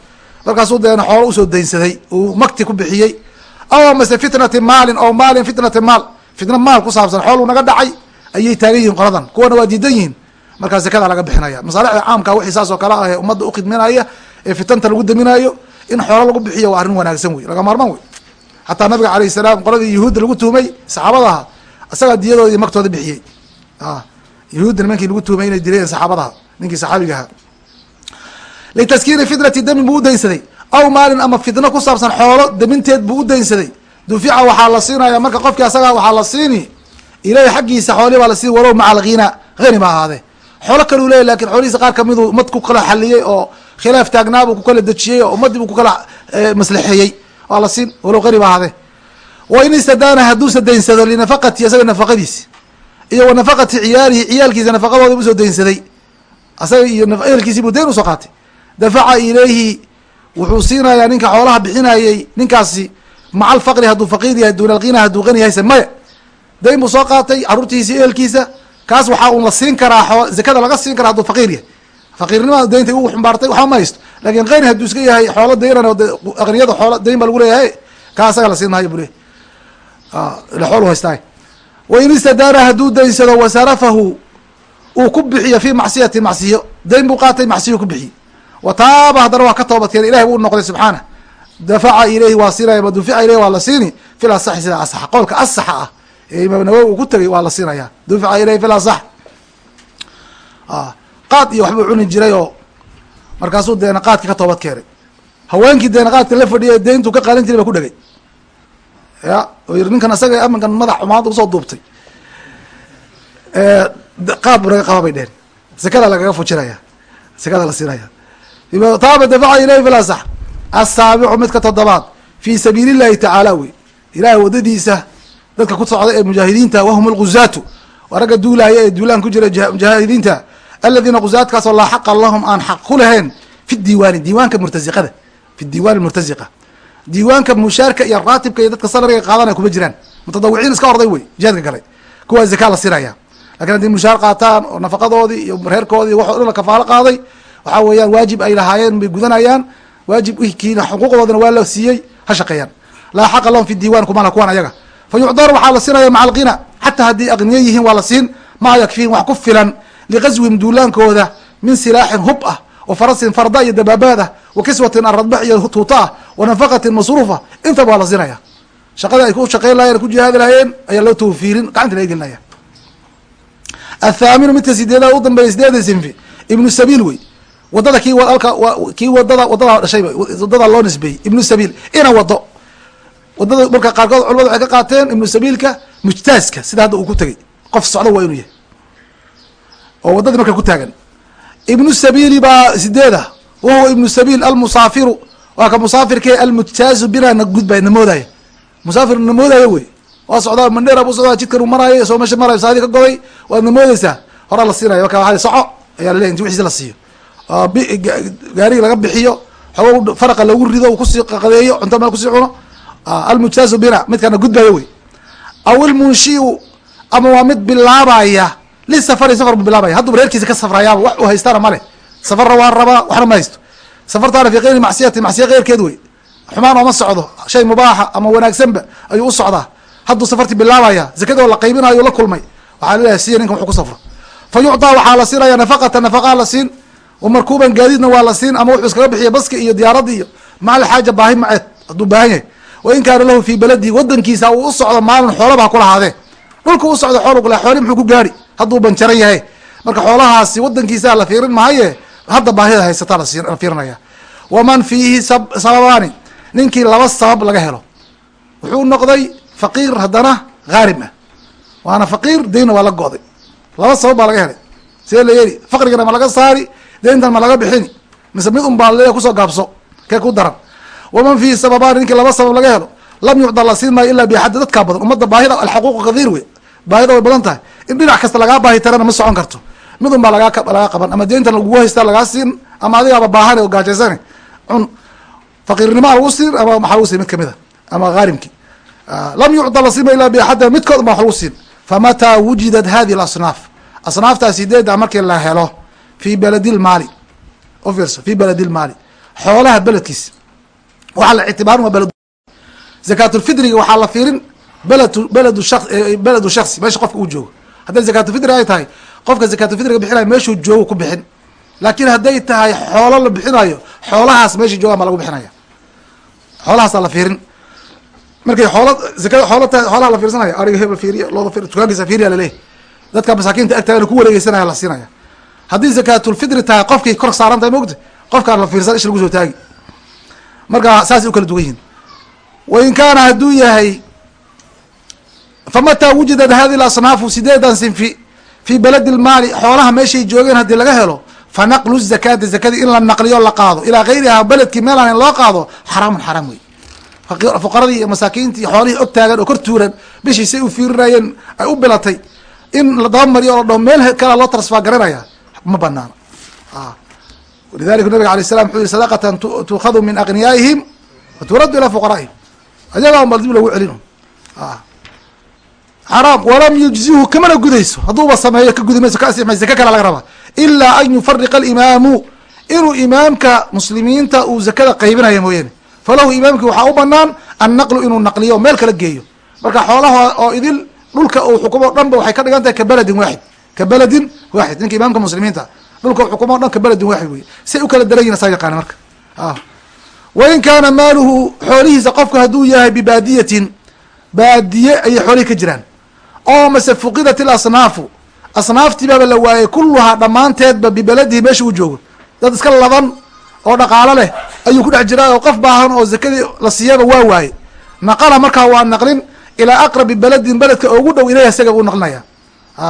Markaasuu deena xoolo u soo daynsaday uu makti ku bixiyey. Aw mase fitnati maalin oo maalin fitnati maal. Fitna maal ku saabsan xooluu naga dhacay ayay taagan yihiin qoladan. Kuwana waa diidan yihiin. Markaa zakada laga bixinaya. Masaalixda caamka wixii saas oo kale ah ummadda ukhidminaya ee fitanta lagu daminayo in xoolo lagu bixiyo waa arrin wanaagsan wey. Laga maarmaan wey. Xataa nabiga alayh salaam qoladii yahuudda lagu tuhumay saxaabadaha isagaa diyadoodii magtooda bixiyey. Yahuudda nimankii lagu tuhumay inay dileen saxaabadaha ninkii saxaabigaha litaskiini fitnati damin buu u daynsaday. Aw maalin ama fitno ku saabsan xoolo daminteed buu u daynsaday. Dufica waxaa la siinaya marka qofkii asagaa waxaa la siini ilahi xaggiisa xoolii baa la siini walow maca alghina hani ma ahaadee. Xoolo kaleu leyahy laakiin xoolihiisa qaar kamiduu ummad ku kala xaliyey oo khilaaf taagnaabuu ku kala dejiyey oo ummaddii buu ku kala maslaxeeyey. Waa la siin walow hani ma ahaadee wa in istadaana hadduusa daynsado linafaqati isaga nafaqadiisi. Iyo wa nafaqati ciyaalihi ciyaalkiisa nafaqadooda u soo daynsaday. Asaga iyo ehelkiisii buu dayn u soo qaatay. Dafaca ilayhi wuxuu siinayaa ninka xoolaha bixinayey ninkaasi maca alfaqri hadduu faqiir yahay duuna hadduu qani yahayse maya. Dayn buu soo qaatay caruurtiisi ehelkiisa kaas waxaa un la siin karaa zakada laga siin karaa hadduu faqiir yahay. Faqiirnimada daynta u xumbaartay waxba ma haysto. Lakin qani hadduu iska yahay xoolo daynan aqniyada xoolo dayn baa lagu leeyahay kaa asaga la siin maayo bu le ila xoolu haystaay wain istadaana hadduu daynsado wasarafahu uu ku bixiyo fi macsiyati macsiyo dayn buu qaatay macsiyo ku bixiy wa taaba haddana waa ka toobadkeena ilahi buu noqday subxaana. Dafaca ilayhi waa siinaya madufica ilayhi waa la siini fil asaxi sida asaxa. Qowlka asaxa ah ee imaam nawowi uu ku tegay waa la siinaya dufica ilayhi fil asax qaad iyo waxbuu cuni jiray oo markaasuu deena qaadkii ka toobad keenay. Haweenkii deena qaadka la fadhiyay deyntuu ka qaalin jiray ba ku dhegay ya yiri ninkan asaga aminkan madax xumaad u soo duubtay. Qaad buu naga qaba bay dheheen sekada lagaga fujinaya. Sekada la siinaya. Taaba dafaca ilayhi fil asax asaabicu midka toddobaad. Fi sabiili illahi tacaala wey. Ilahay wadadiisa dadka ku socda ee mujaahidiinta wahum lguzaatu waa ragga duulaaya ee duulaan ku jira mujaahidiinta. Aladiina guzaadkaasoo laa xaqa lahum aan xaq ku lahayn fi diiwaani diiwaanka murtaziqada. Fi diiwaan murtaziqa diiwaanka mushaarka iyo raatibka iyo dadka salariga qaadanaya kuma jiraan. Mutadawiciin iska orday wey jihaadka galay kuwaa zaka la sinaya laakiin haddii mushaar qaataan oo nafaqadoodii iyo reerkoodii waxo dhan la kafaalo qaaday waxaa weeyaan waajib ay lahaayeen bay gudanayaan. Waajib kiina xuquuqdoodina waa la siiyey ha shaqeeyaan. Laa xaqa lahum fi diiwan kumala kuwan ayaga. Fa yucdar waxaa la siinaya maca alghina xataa haddii aqniye yihiin waa la siin maa yakfiihim wax ku filan liqaswihim duulaankooda min silaaxin hub ah wa farasin farda iyo dabaabaad ah wa kiswatin aradbax iyo tuuta ah wa nafaqatin masruufa intaba waa la siinaya shaqada ay ku shaqeyn lahayeen ku jihaadi lahayeen ayaa loo tawfiirin gacanta laga gelinaya. Athaaminu midka sideedaad u dambeeya sideeda sinfi ibnu sabiil wey. Wadada kii alka kii waddada waddada dhashayba waddada loo nisbeeyey ibnu sabiil ina wado waddada marka qaarkood culamada waxay ka qaateen ibnu sabiilka mujtaaska sida hadda uu ku tegey. Qof socdo waa inuu yahay. Oo wadadii marka ku taagan ibnu sabiili baa sideeda wahuwa ibnu sabiil almusaafiru. Waa ka musaafirke almujtaazu bina na gudbay namoodaya musaafir namoodaya wey. Waa socdaa mandheera buu socdaa jidkan uu maraayo isagoo meesha marayo saadi ka goday waad namoodeysaa horaa la siinaya marka waa soco ayaa laleya inti wixiisi la siiyo. Gaarigi laga bixiyo xoogo faraqa lagu rido ku sii qadeeyo cunto meel ku sii cuno. Almujtaazu bina midkana gudbayo wey. Aw ilmunshiu ama waa mid bilaabaya lisafari safar buu bilaabaya hadduba reerkiisa ka safrayaaba wax uu haystana male safarna waa rabaa waxna ma haysto. Safartaana fi kayri macsiyati macsiya keyrkeed wey. Xumaan ooma socdo shay mubaaxa ama wanaagsanba ayuu u socdaa. Hadduu safartii bilaabaya zakadoo la qaybinayo la kulmay waxaa la leeyahay siya ninkan wuxuu ku safro. Fa yucطaa waxaa la siinaya nafaqata nafaqaa la siin. Markuuban gaadiidna waa la siin ama wuxuu iskaga bixiya baski iyo diyaaradda iyo macal xaaja baahi maceed hadduu baahan yahay. Wain kaana lahu fii beladihi wadankiisa uu u socdo maalin xoolaba ha kula haadee dhulku u socdo xool xooli muxuu ku gaari hadduu banjaran yahay. Marka xoolahaasi wadankiisa la fiirin mahaye hadda baahida haysataa la fiirinaya waman fiihi sababaani? Ninkii laba sabab laga helo. Wuxuu noqday faqiir haddana haarib ah. Waana faqiir deynna waa la go'day. Laba sabab baa laga helay. See la yeli faqrigana ma laga saari deyntan ma laga bixini. Mise mid un baa le ku soo gaabso kee ku daran? Waman fiihi sababaani? Ninkii laba sabab laga helo. Lam yucda la siin maayo ilaa biaxadi dadkaa badan. Ummadda baahida alxaquuqu kathiir wey baahida way badan tahay in dhinac kasta lagaa baahi tarana ma socon karto. Mid un baa lagaa lagaa qaban. Ama deyntan lagugu haystaa lagaa siin. Ama adigaaba baahane oo gaajaysane cun faqiirnimaa lagu siin ama maxaa lagu siin mid ka mid a? Ama haarimki lam yucda la siin maayo ila biaxadi midkood ba wax lagu siin. Famataa wujidat hadihi alasnaaf. Asnaaftaa sideeda markii la helo fi beledi lmaali u fiirso fi beledi lmaali xoolaha beledkiisa waxaa la ictibaarin waa beled zakaatulfidriga waxaa la fiirin. Beled beled shak beledu shaksi meesha qofka uu joogo hadday zakaatulfidri ay tahay qofka zakaatulfidriga bixinayo meeshuu joogo ku bixin. Laakiin hadday tahay xoolo la bixinayo xoolahaas meesha joogaan baa lagu bixinaya. Xoolahaasaa la fiirin. Markay xoolo zakada xoolo tahay xoolaha la fiirsanaya ariga hebel fiiriya looda fiir tukaankiisa fiiriya laleeyahy dadka masaakiinta agtaagana ku wareegeysanaya la siinaya. Haddii zakaatulfidri tahay qofkii kor saaran tahay mogta qofkaan la fiirsan ish lagu soo taagi. Marka saasay u kala duwan yihiin wain kaana hadduu yahay famataa wujidat hadi asnaafu sideedan sinfi fii beledi lmaali xoolaha meeshay joogeen haddii laga helo fa naqlu zakaati zakadii in la naqliyo la qaado ilaa gayriha beledkii meel aan loo qaado xaraamun xaraam wey fuqaradii iyo masaakiintii iyo xoolihii og taagan oo kor tuuran bishii say u fiirinayeen ay u bilatay in la dabamariyo la dhaho meel kalea loo transfer garanaya ma banaano walidalika nabiga alay salam wuxuu yihi sadaqatan tuukhadu min aqniyaa'ihim wa ilaa fuqaraa'ihim ayagaan bal dib lagu celino xaraam walam yujzihu kamana gudayso. Hadduuba sameeyo ka gudi mayso ka asix mayso zaka kale laga rabaa. Ilaa an yufariqa alimaamu. Inuu imaamka muslimiinta uu zakada qaybinaya mooyaane. Falahu imaamkii waxaa u banaan annaqlu inuu naqliyo meel kala geeyo. Marka xoolaha oo idil dhulka uu xukumo o dhan waxay ka dhigan tahay ka beledin waaxid. Ka beledin waaxid. Ninka imaamka muslimiinta dhulka xukumo o dhan ka beledin waaxid wey say u kala daran yihiin saa yaqaana marka wain kaana maaluhu xoolihiisa qofka hadduu yahay bibaadiyatin baadiye ayay xoolihii ka jiraan oo mase fuqidat ilasnaafu asnaaftiibaaba la waayey kulluhaa dhammaanteedba bibaladihi meesha uu joogo. Dad iska laban oo dhaqaalo leh ayuu ku dhex jiraa oo qof baahan oo zakadii la siiyaba waa waaye. Naqala markaa waa naqlin ilaa aqrabi beledin beledka ugu dhow ilayh isaga buu naqlinaya.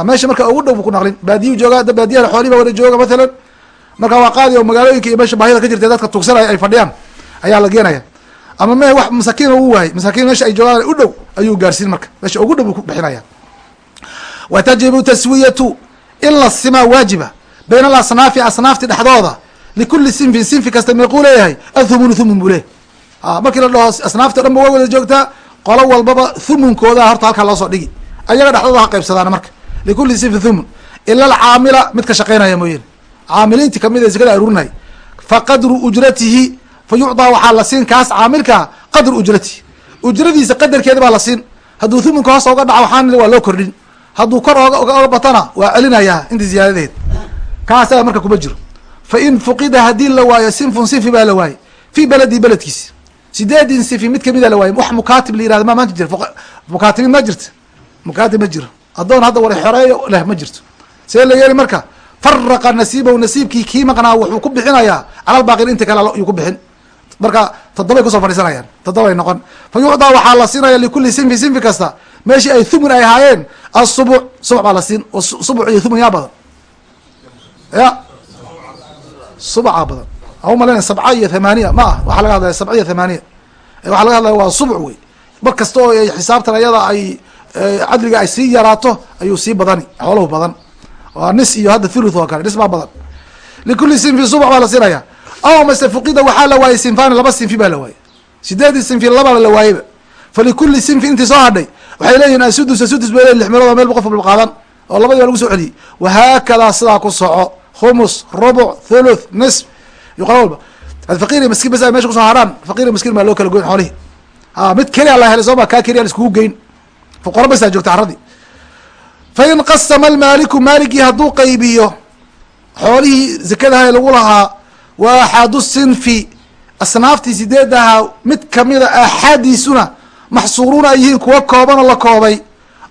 Meesha marka ugu dhow buu ku naqlin. Baadiyu jooga da baadiyaha xoolihiba wada jooga mathalan. Marka waa qaadi oo magaalooyinka iyo meesha baahida ka jirta dadka tugsanaya ay fadhiyaan ayaa la geenaya. Ama me wax masaakiin u waayey masaakiin meesha ay joogaan u dhow ayuu gaarsiin marka. Meesha ugu dhow buu ku bixinaya wa tajibu taswiyatu in la waajiba bayna alasnaafi asnaafti dhexdooda likuli sinfin sinfi kasta meequu leeyahay athumunu thumun buu leeyahy markii la dhaho asnaafta o dhan ba way wada joogtaa qolo walbaba thumunkooda horta halkaa loosoo dhigi ayaga dhexdooda ha qaybsadaan marka likuli sinfin thumun ila alcaamila mid ka shaqaynaya mooyane caamiliinti ka mid ee sakada aruurinay fa qadru ujratihi fa yucdaa waxaa la siin kaas caamilka qadru ujratihi ujradiisa qadarkeeda baa la siin hadduu thumunka hoos oga dhaco waxaan waa loo kordhin hadduu kor oga batana waa celinayaa intii ziyaadadeed kaasaga marka kuma jiro. Fa in fuqida haddii la waayo sinfun sinfi baa la waayey fi beledi beledkiisi sideedin sinfi mid kamida la waayey wax mukaatib la yiraahdo ma maanta jira mukaatibin ma jirta mukaatib ma jiro. Addoon hadda war xoreeyo leh ma jirto. See la yeeli marka faraqa nasiibahu nasiibkii kii maqnaa wuxuu ku bixinayaa calalbaaqin inta kale ayuu ku bixin marka toddobay ku soo fadhiisanayaan. Toddobay noqon. Fa yucdaa waxaa la siinaya likuli sinfi sinfi kasta. Meeshii ay thumun ay ahaayeen asubuc subuc baa la siin subuc iyo thumun yaa badan. Ya. Subca badan. A umalena sabca iyo thamaaniya. Ma ah waxaa laga hadlaya sabca iyo thamaaniya. Waxaa laga hadlaya waa subuc wey. Mar kasta oo ay xisaabtan ayada ay cadliga ay sii yaraato ayuu sii badani. Xooluhu badan. Waa nis iyo hadda thuluth oo kale nis baa badan. Likuli sinfi subuc baa la siinaya aw mase fuqida waxaa la waayey sinfani laba sinfi baa la waayey sideedii sinfi labaa la waayeyba falikuli sinfi intii soo hadhay waxay leeyihiin asudus asudus bay leyihin lix meelood oo meel qof qaadan. Oo labadii lagu soo celiyey wahaakadaa sidaa ku soco khumus rubuc thuluth nisf. Yuqala walba. Faqiri maskiin bas ay ku soo harhaan faqiri maskiin baa loo kala goyn xoolihi a mid keliya la helay soo ma kaa keliya iskugu geyn. Fuqaro basaa joogta carradii fa qasama almaaliku maaligii hadduu qaybiyo xoolihii zakadaha lagu lahaa wa axaadu sinfi asnaaftii sideedahaa mid kamida axaadiisuna maxsuuruuna ay yihiin kuwa kooban oo la koobay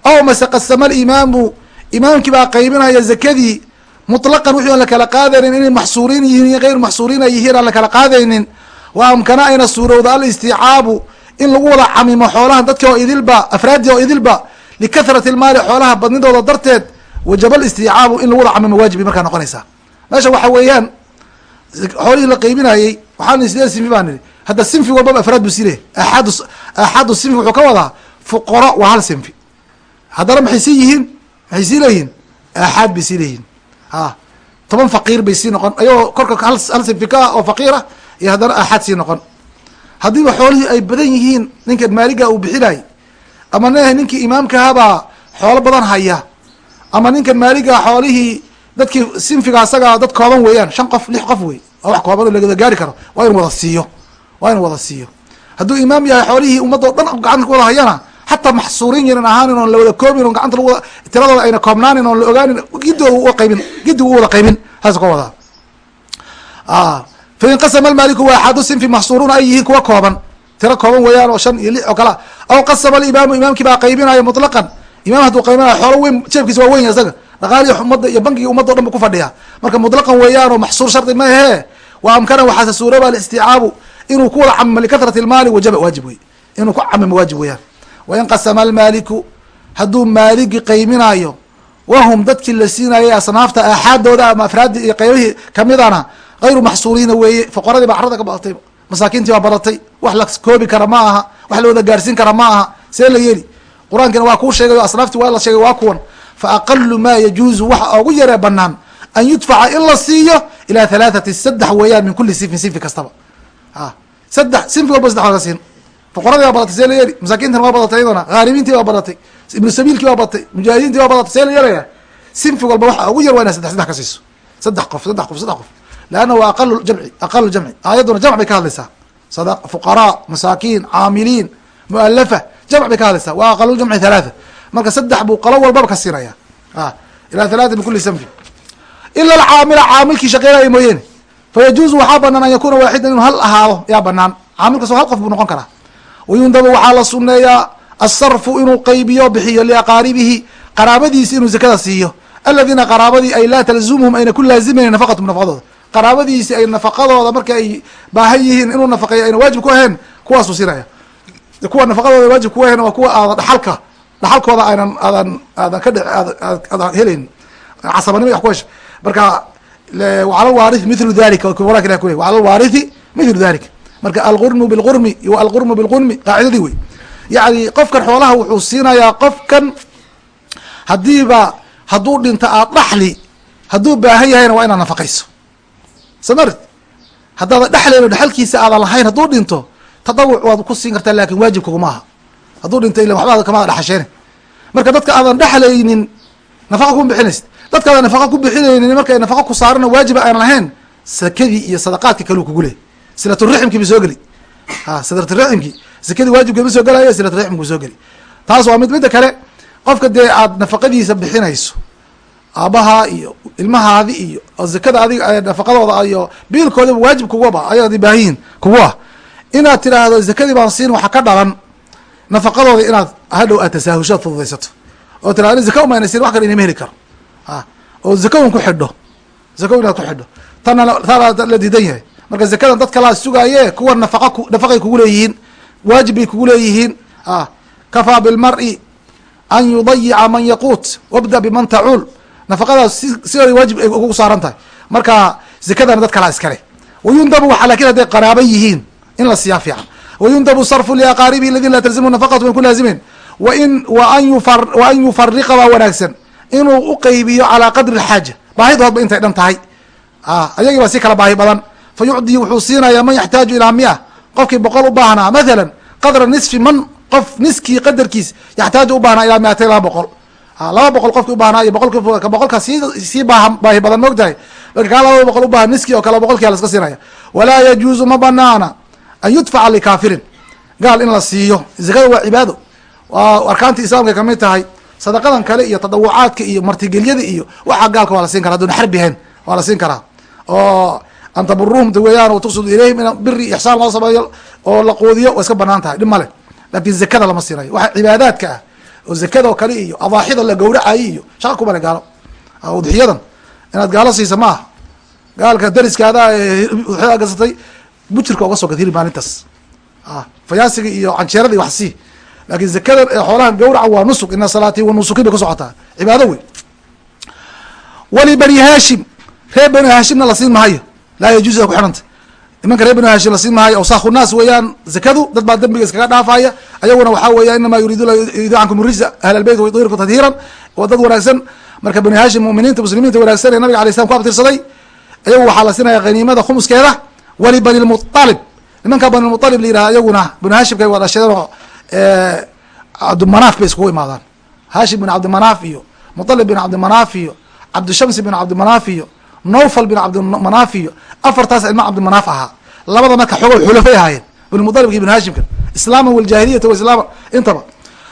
aw mase qasama alimaamu imaamkii baa qaybinaya zakadii mutlaqan wixii aan la kala qaadaynin inay maxsuuriin yihiin iyo gayr maxsuuriin ay yihiin aan la kala qaadaynin wa amkana ayna suurowda alisticaabu in lagu wada camimo xoolaha dadki oo idilba afraadi oo idilba likathrati lmaali xoolaha badnidooda darteed wajaba listicaabu in lagu wada camimo waajibi markaa noqonaysaa meesha waxa weeyaan xoolihii la qaybinayey waxaan sidee sinfi baa nidhi hadda sinfi walbaba afraad buu sii leeyahy aaad aaxadu sinfi wuxuu ka wadaa fuqaro waa hal sinfi. Haddana maxay sii yihiin? Maxay sii leeyihiin? Aaxaad bay sii leeyihiin. A toban faqiir bay sii noqon. Ayagoo korka hal sinfi ka ah oo faqiir ah iyo haddana aaxaad sii noqon. Haddiiba xoolihii ay badan yihiin ninkan maaliga uu bixinay ama n ninkii imaamkahabaa xoolo badan haya ama ninkan maaliga xoolihii dadkii sinfiga asaga dad kooban weeyaan shan qof lix qof wey waa wax kooban oo lagada gaari karo. Waa inu wada siiyo. Waa inu wada siiyo. Hadduu imaam yahay xoolihii ummadoo dhan gacanta ku wada hayana xataa maxsuuriin yanan ahaanin oon la wada koobin on gacanta lagu tiradooda ayna koobnaanin oon la ogaanin gidooda u qaybin giddigu u wada qaybin. Saas ka wadaa fa inqasama almaaliku waa axadu sinfi maxsuuruuna ay yihiin kuwa kooban. Tiro kooban weeyaan oo shan iyo lix oo kalea aw qasama alimaamu imaamkii baa qaybinayo mutlaqan. Imaam hadduu qaybinayo xoolo weyn jeebkiisa waa weyn isaga dhaqaalihii ummadda iyo bankigii ummadda o dhan bu ku fadhiyaa. Marka mutlaqan weeyaan oo maxsuur shardi ma ahee wa amkana waxaase suurooba alisticaabu inuu ku wada camimo likathrati lmaali wajaba waajib wey inuu ku camimo waajib weeyaan. Wain qasama almaaliku hadduu maaligi qayminayo wahum dadkii la siinayay asnaafta aaxaadooda ama afraadii iyo qaybihii kamidana hayru maxsuuriina weeye fuqaradii baa carada ka badatay masaakiintii baa badatay wax la koobi kara ma aha wax la wada gaarsiin kara ma aha see la yeli qur'aankiina waa kuu sheegay o asnaaftii waa la sheegay waa kuwan fa aqalu ma yajuuzu waxa ugu yaree banaan an yudfaca in la siiyo ilaa halaathati saddex weeyaan min kuli sinfin sinfi kastaba saddex sinfi walba saddex laga siin fuqaradii baa badatay see la yeeli masaakiintana waa badatay iyadana haarimiintii baa badatay ibnu sabiilkii baa badatay mujaahidiintii baa badatay see la yeelaya sinfi walba waxa ugu yar waa ina saddex saddex ka siiso saddex qof saddex qof saddex qof leanna waa aqalu jamci aqalu jamci aayadduna jamc bay ka hadlaysaa fuqaraa masaakiin caamiliin mualafa jamc bay ka hadlaysaa waa aqalu jamci halaatha marka saddex buu qolo walbaba ka siinaya a ilaa halaata min kuli sanfi ila alcaamila caamilkii shaqeynaya mooyeene fayajuuzu waxaa banaan an yakuuna waaxidan inuu hal ahaado yaa banaan caamil kastoo hal qof buu noqon karaa. Wayundabu waxaa la suneeyaa asarfu inuu qaybiyo bixiyo liaqaaribihi qaraabadiisi inuu zakada siiyo. Aladiina qaraabadii ay laa talzumuhum ayna ku laazimayn nafaqatum nafaqadooda. Qaraabadiisi ay nafaqadooda marka ay baahan yihiin inuu nafaqeeyo ayna waajib ku ahayn kuwaasuu siinaya kuwa nafaqadooda waajib ku ahayn waa kuwa aadan dhaxalka dhaxalkooda aynan aadan aadan ka dhe aadan helayn casabanima wax ku hesha. Marka wala lwaarithi mithlu dalika qur'anka ilah kuley wala lwaarithi mithlu dalika marka alqurmu bilqurmi iyo alqurmu bilqurmi qaacidadii wey yacni qofkan xoolaha wuxuu siinayaa qofkan haddiiba hadduu dhinto aad dhaxli hadduu baahan yahayna waa inaad nafaqayso. Samarid haddaada dhexleeno dhexalkiisa aadan lahayn hadduu dhinto tadawuc waad ku siin kartaa laakiin waajib kuguma aha hadduu dhinto ila waxba kamaada dhexasheene. Marka dadka aadan dhexlaynin nafaqa kuma bixinaysid. Dadka aadan nafaqa ku bixinaynin markay nafaqa ku saarana waajiba aan lahayn sakadii iyo sadaqaadki kaleu kugu leey silaturiximkii ba soo geli a silaturiximkii sakadii waajibkeema soo gelayo silaturiximku soo geli taas waa mid midda kale qofka dee aad nafaqadiisa bixinayso aabahaa iyo ilmahaadi iyo zakada adiga nafaqadooda iyo biilkoodaba waajib kuguba ayaad baahiyiin kugu ah. Inaad tidhaahdo zakadii baan siin waxa ka dhalan nafaqadooda inaad hadhow aad tasaahushaad fududaysato. Oo tirahdo zaka umayna siin wax kale inama heli karo. A oo zaka un ku xidho. Zaka inaad ku xidho. Tana taana la diidan yahay. Marka zakadan dad kalaa sugaaye kuwa nafaqa nafaqay kugu leeyihiin waajib bay kugu leeyihiin. A kafaa bilmari an yudayica man yaquut wabda biman tacuul. Nafaqadaas si siday waajib ay ugu saaran tahay. Marka zakadana dad kalaa iskale wayundabu waxa laakiin hadday qaraaba yihiin in la siiyaa fiican wayundabu sarfu liaqaaribihi aladina laa talzimu nafaqatu way ku laazimeyn wain waan yufa wa an yufariqa baa wanaagsan inuu uqeybiyo calaa qadri alxaaja baahidoodba intay dhan tahay ayagii baa si kala baahi badan fa yucdii wuxuu siinayaa man yaxtaaju ilaa mia qofkii boqol u baahnaa mathalan qadra nisfi man qof niskii qadarkiis yaxtaaju u baahnaa ilaa miatay laba boqol laba boqol qofki ubaahnaa iyo boqolki boqolkaa si sii baa baahi badan moogtahay kaa laba boqol ubaahan niskii oo kale boqolkia laska siinaya walaa yajuuzu ma banaana an yudfaca likaafirin gaal in la siiyo zakada waa cibaado waa arkaanti islaamka ka mid tahay sadaqadan kale iyo tadawucaadka iyo martigelyada iyo waxaa gaalka waa la siin kara haduna xarbi hayn waa la siin karaa oo an taburuhum weeyaan ilayhim in biri ixsaan loo sameeyo oo la quudiyo waa iska bannaan tahay dhib laakiin zakada lama siinayo waxa cibaadaadka ah oo zakada oo kale iyo adaaxida la gawracayo iyo shaqa kumale gaalo udxiyadan inaad gaalo siisa ma aha gaalka dariskaada gasatay bujirka oga soo gad hilib maalintaas fayaasiga iyo canjeerada wax sii. Lakin zakadan xoolahan gawraca waa nusuk ina salaati wa nusuki bay ku socotaa. Cibaado wey wali bani hashim reer bani hashimna la siin mahayo laa yajuuz ku xidhanta nimanka reer bani hashim la siin mahayo awsaakhu naas weeyaan zakadu dad baa dembiga iskaga dhaafaya. Ayaguna waxaa weeya inama yuriidu yuriidu cankum rijza ahl albeyt wayudhirkum tadhiiran waa dad wanaagsan. Marka bani hashim muminiinta muslimiinta wanaagsan ee nabiga alay slam ku abtirsaday ayagu waxaa la siinaya haniimada khumuskeeda wali bani lmualib nimanka bani lmualib la yihahda ayaguna bani hashimka waa dhasheenoo cabdimanaaf bay iskugu imaadaan. Hashim bin cabdimanaaf iyo mualib bin cabdimanaaf iyo cabdishamsi bin cabdimanaaf iyo nowfal bin cabdimanaaf iyo afartaas ilma cabdimanaaf ahaa. Labada marka xoogo xulafay ahaayeen. Bnmualibka ibn hashimka islaama waljahiliyata wa islaama intaba.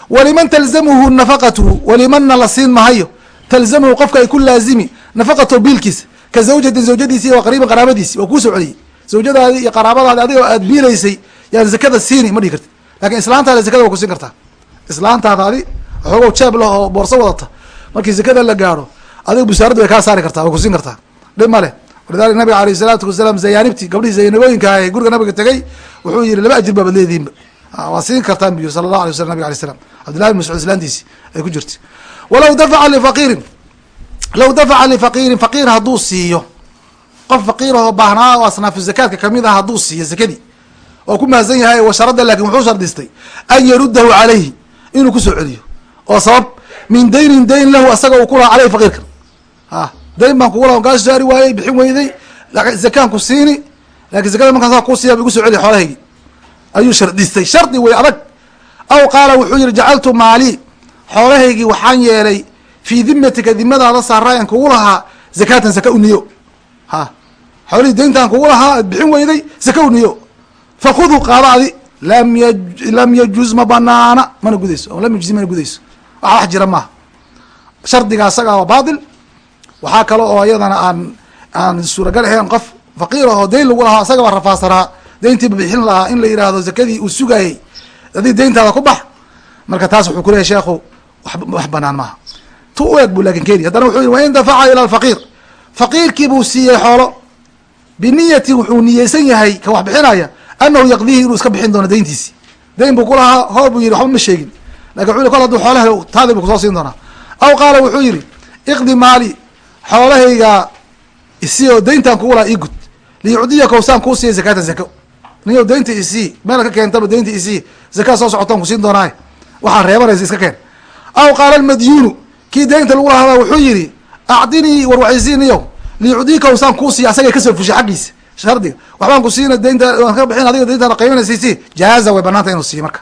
Waliman talzamuhu nafaqatuhu walimanna la mahayo talzamuhu qofka ay ku laazimi nafaqatahu biilkiisa ka zawjatin zawjadiisi iyo qariiban qaraabadiisi waa kuu soo celiyey zawjadaadi iyo qaraabadaadi adiga aad biilaysay yaan zakada siini ma dhihi karti laakiin islaantaada zakada waa ku siin kartaa. Islaantaadaadi xoogow jeeb leh oo boorso wadata. Markii zakada la gaaro adiga busaaradda way kaa saari kartaa way kusiin kartaa. Dhib ma leh. Walidalika nabiga aleyh isalaatu wasalaam zayaanibti gabdhihii zaynabooyinka ah ee guriga nabiga tegey wuxuu yihi laba ajir baabad leediinba waa siin kartaan bu sala allahu alay waslam nabig alay slam cabdillahi bin mascuud islaantiisi ay ku jirta walaw dafaca lifaqiirin law dafaca lifaqiirin faqiir hadduu siiyo qof faqiirahoo baahnaa oo asnaafu zakaadka ka mid ah hadduu siiyo zakadii oo ku mahadsan yahay wa sharada laakiin wuxuu shardistay an yaruddahu calayhi inuu ku soo celiyo. Oo sabab min daynin dayn lahu asaga uu kulaha caleyhi faqiirka. A dayn baan kugu laha kaa saari waayey bixin weyday zakaan ku siini laakiin zakada markaan saa kusiiya igu soo celiy xoolahaygi ayuu shardistay. Shardi wey adag. Aw qaala wuxuu yihi jacaltu maali xoolahaygii waxaan yeelay fii dimatika dimadaada saaraayan kugu lahaa zakatan zaka uniyo ha. Xoolihii dayntaan kugu lahaa bixin weyday zaka uniyo fakuduu qaado adi lam lam yajuz ma banaana mana gudayso. Lam yajuz mana gudayso. Waxa wax jira maaha. Shardiga asaga waa baatil. Waxaa kale oo iyadana aan aan suuragal ahayn qof faqiir ahoo dayn lagu lahaa asaga baa rafaasanaa dayntiiba bixin lahaa in la yihahdo zakadii uu sugayey adii dayntaada ku bax marka taas wuxuu kuleyahy sheekhu wax banaan maaha. Tu u eg buu laakiin keeni. Haddana wuxuu yihi wain dafaca ila alfaqiir faqiirkii buu siiyey xoolo. Biniyati wuxuu niyeysan yahay kan wax bixinaya anahu yaqdihi inuu iska bixin doono dayntiisi. Dayn buu kulahaa hoor buu yihi waxba ma sheegin. Lakin wuxu kol haduu xoolaha taadi bu ku soo siin doonaa. Aw qaala wuxuu yihi iqdi maali xoolahayga isii oo dayntan kugu lahaa ii gud. Liyucdiyaka usaan kuu siiya zakata zako. Niyo daynta isii meel ka keentaba daynta isii zakaa soo socotaan kusiin doonaaye. Waxaa reebanaysa iska keen. Aw qaala almadyuunu kii daynta lagu lahaaba wuxuu yihi acdinii warwaxaysiiniyo liyucdiyaka usaan kuu siiya asagay ka soo fushay xaggiisa shardiga waxbaan ku siina daynta waan ka bixin adiga dayntaana qaybanaysiisi jaaza way banaanta inuu siiyo marka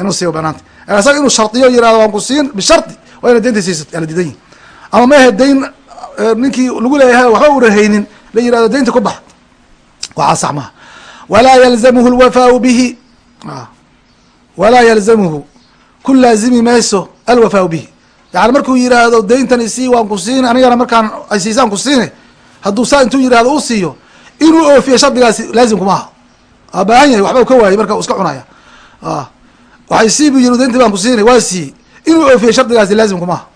inuu siiyo way banaanta isaga inuu shardiyo yiraahdo waan ku siin bishardi waa ina daynta siiso ala diidan yihiin ama maahe dayn ninkii lagu leeyahay waxba urahaynin la yiraahdo daynta ku bax waxaa sax maha walaa yalzamuhu lwafaau bihi walaa yalzamuhu ku laazimi mayso alwafaau bihi yani markuu yiraahdo dayntan isii waan ku siin anigana markaan ay siisaan ku siine hadduu saa intuu yiraahdo u siiyo inuu oofiyo shardigaasi laazimkuma aha. Waa baahan yahay waxba ka waayay marka iska cunaya. Waxay sii bu yiri dayntii baan ku siinay waa siiyey inuu oofiyo shardigaasi laazimkuma aha.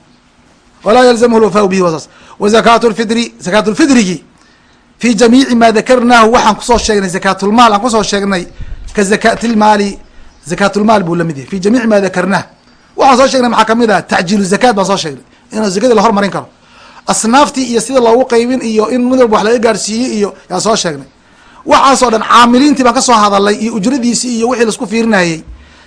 Walaa yalzamhu lwafaau bihi wasaas wa zakaatu lfidri zakaatu lfidrigi fi jamiici ma dakarnaahu waxaan ku soo sheegnay zakaatulmaal aan ku soo sheegnay ka zakaatilmaali zakaatulmaal buu la mid yahay. Fi jamiici ma dakarnaah waxaan soo sheegnay maxaa ka mid ah? Tacjiilu zakaat baan soo sheegnay. Inuu zakadii la hormarin karo. Asnaaftii iyo sida loogu qaybin iyo in mid walba wax laga gaarsiiyey iyo yaan soo sheegnay. Waxaasoo dhan caamiliintii baan ka soo hadalay iyo ujradiisii iyo wixii la isku fiirinayey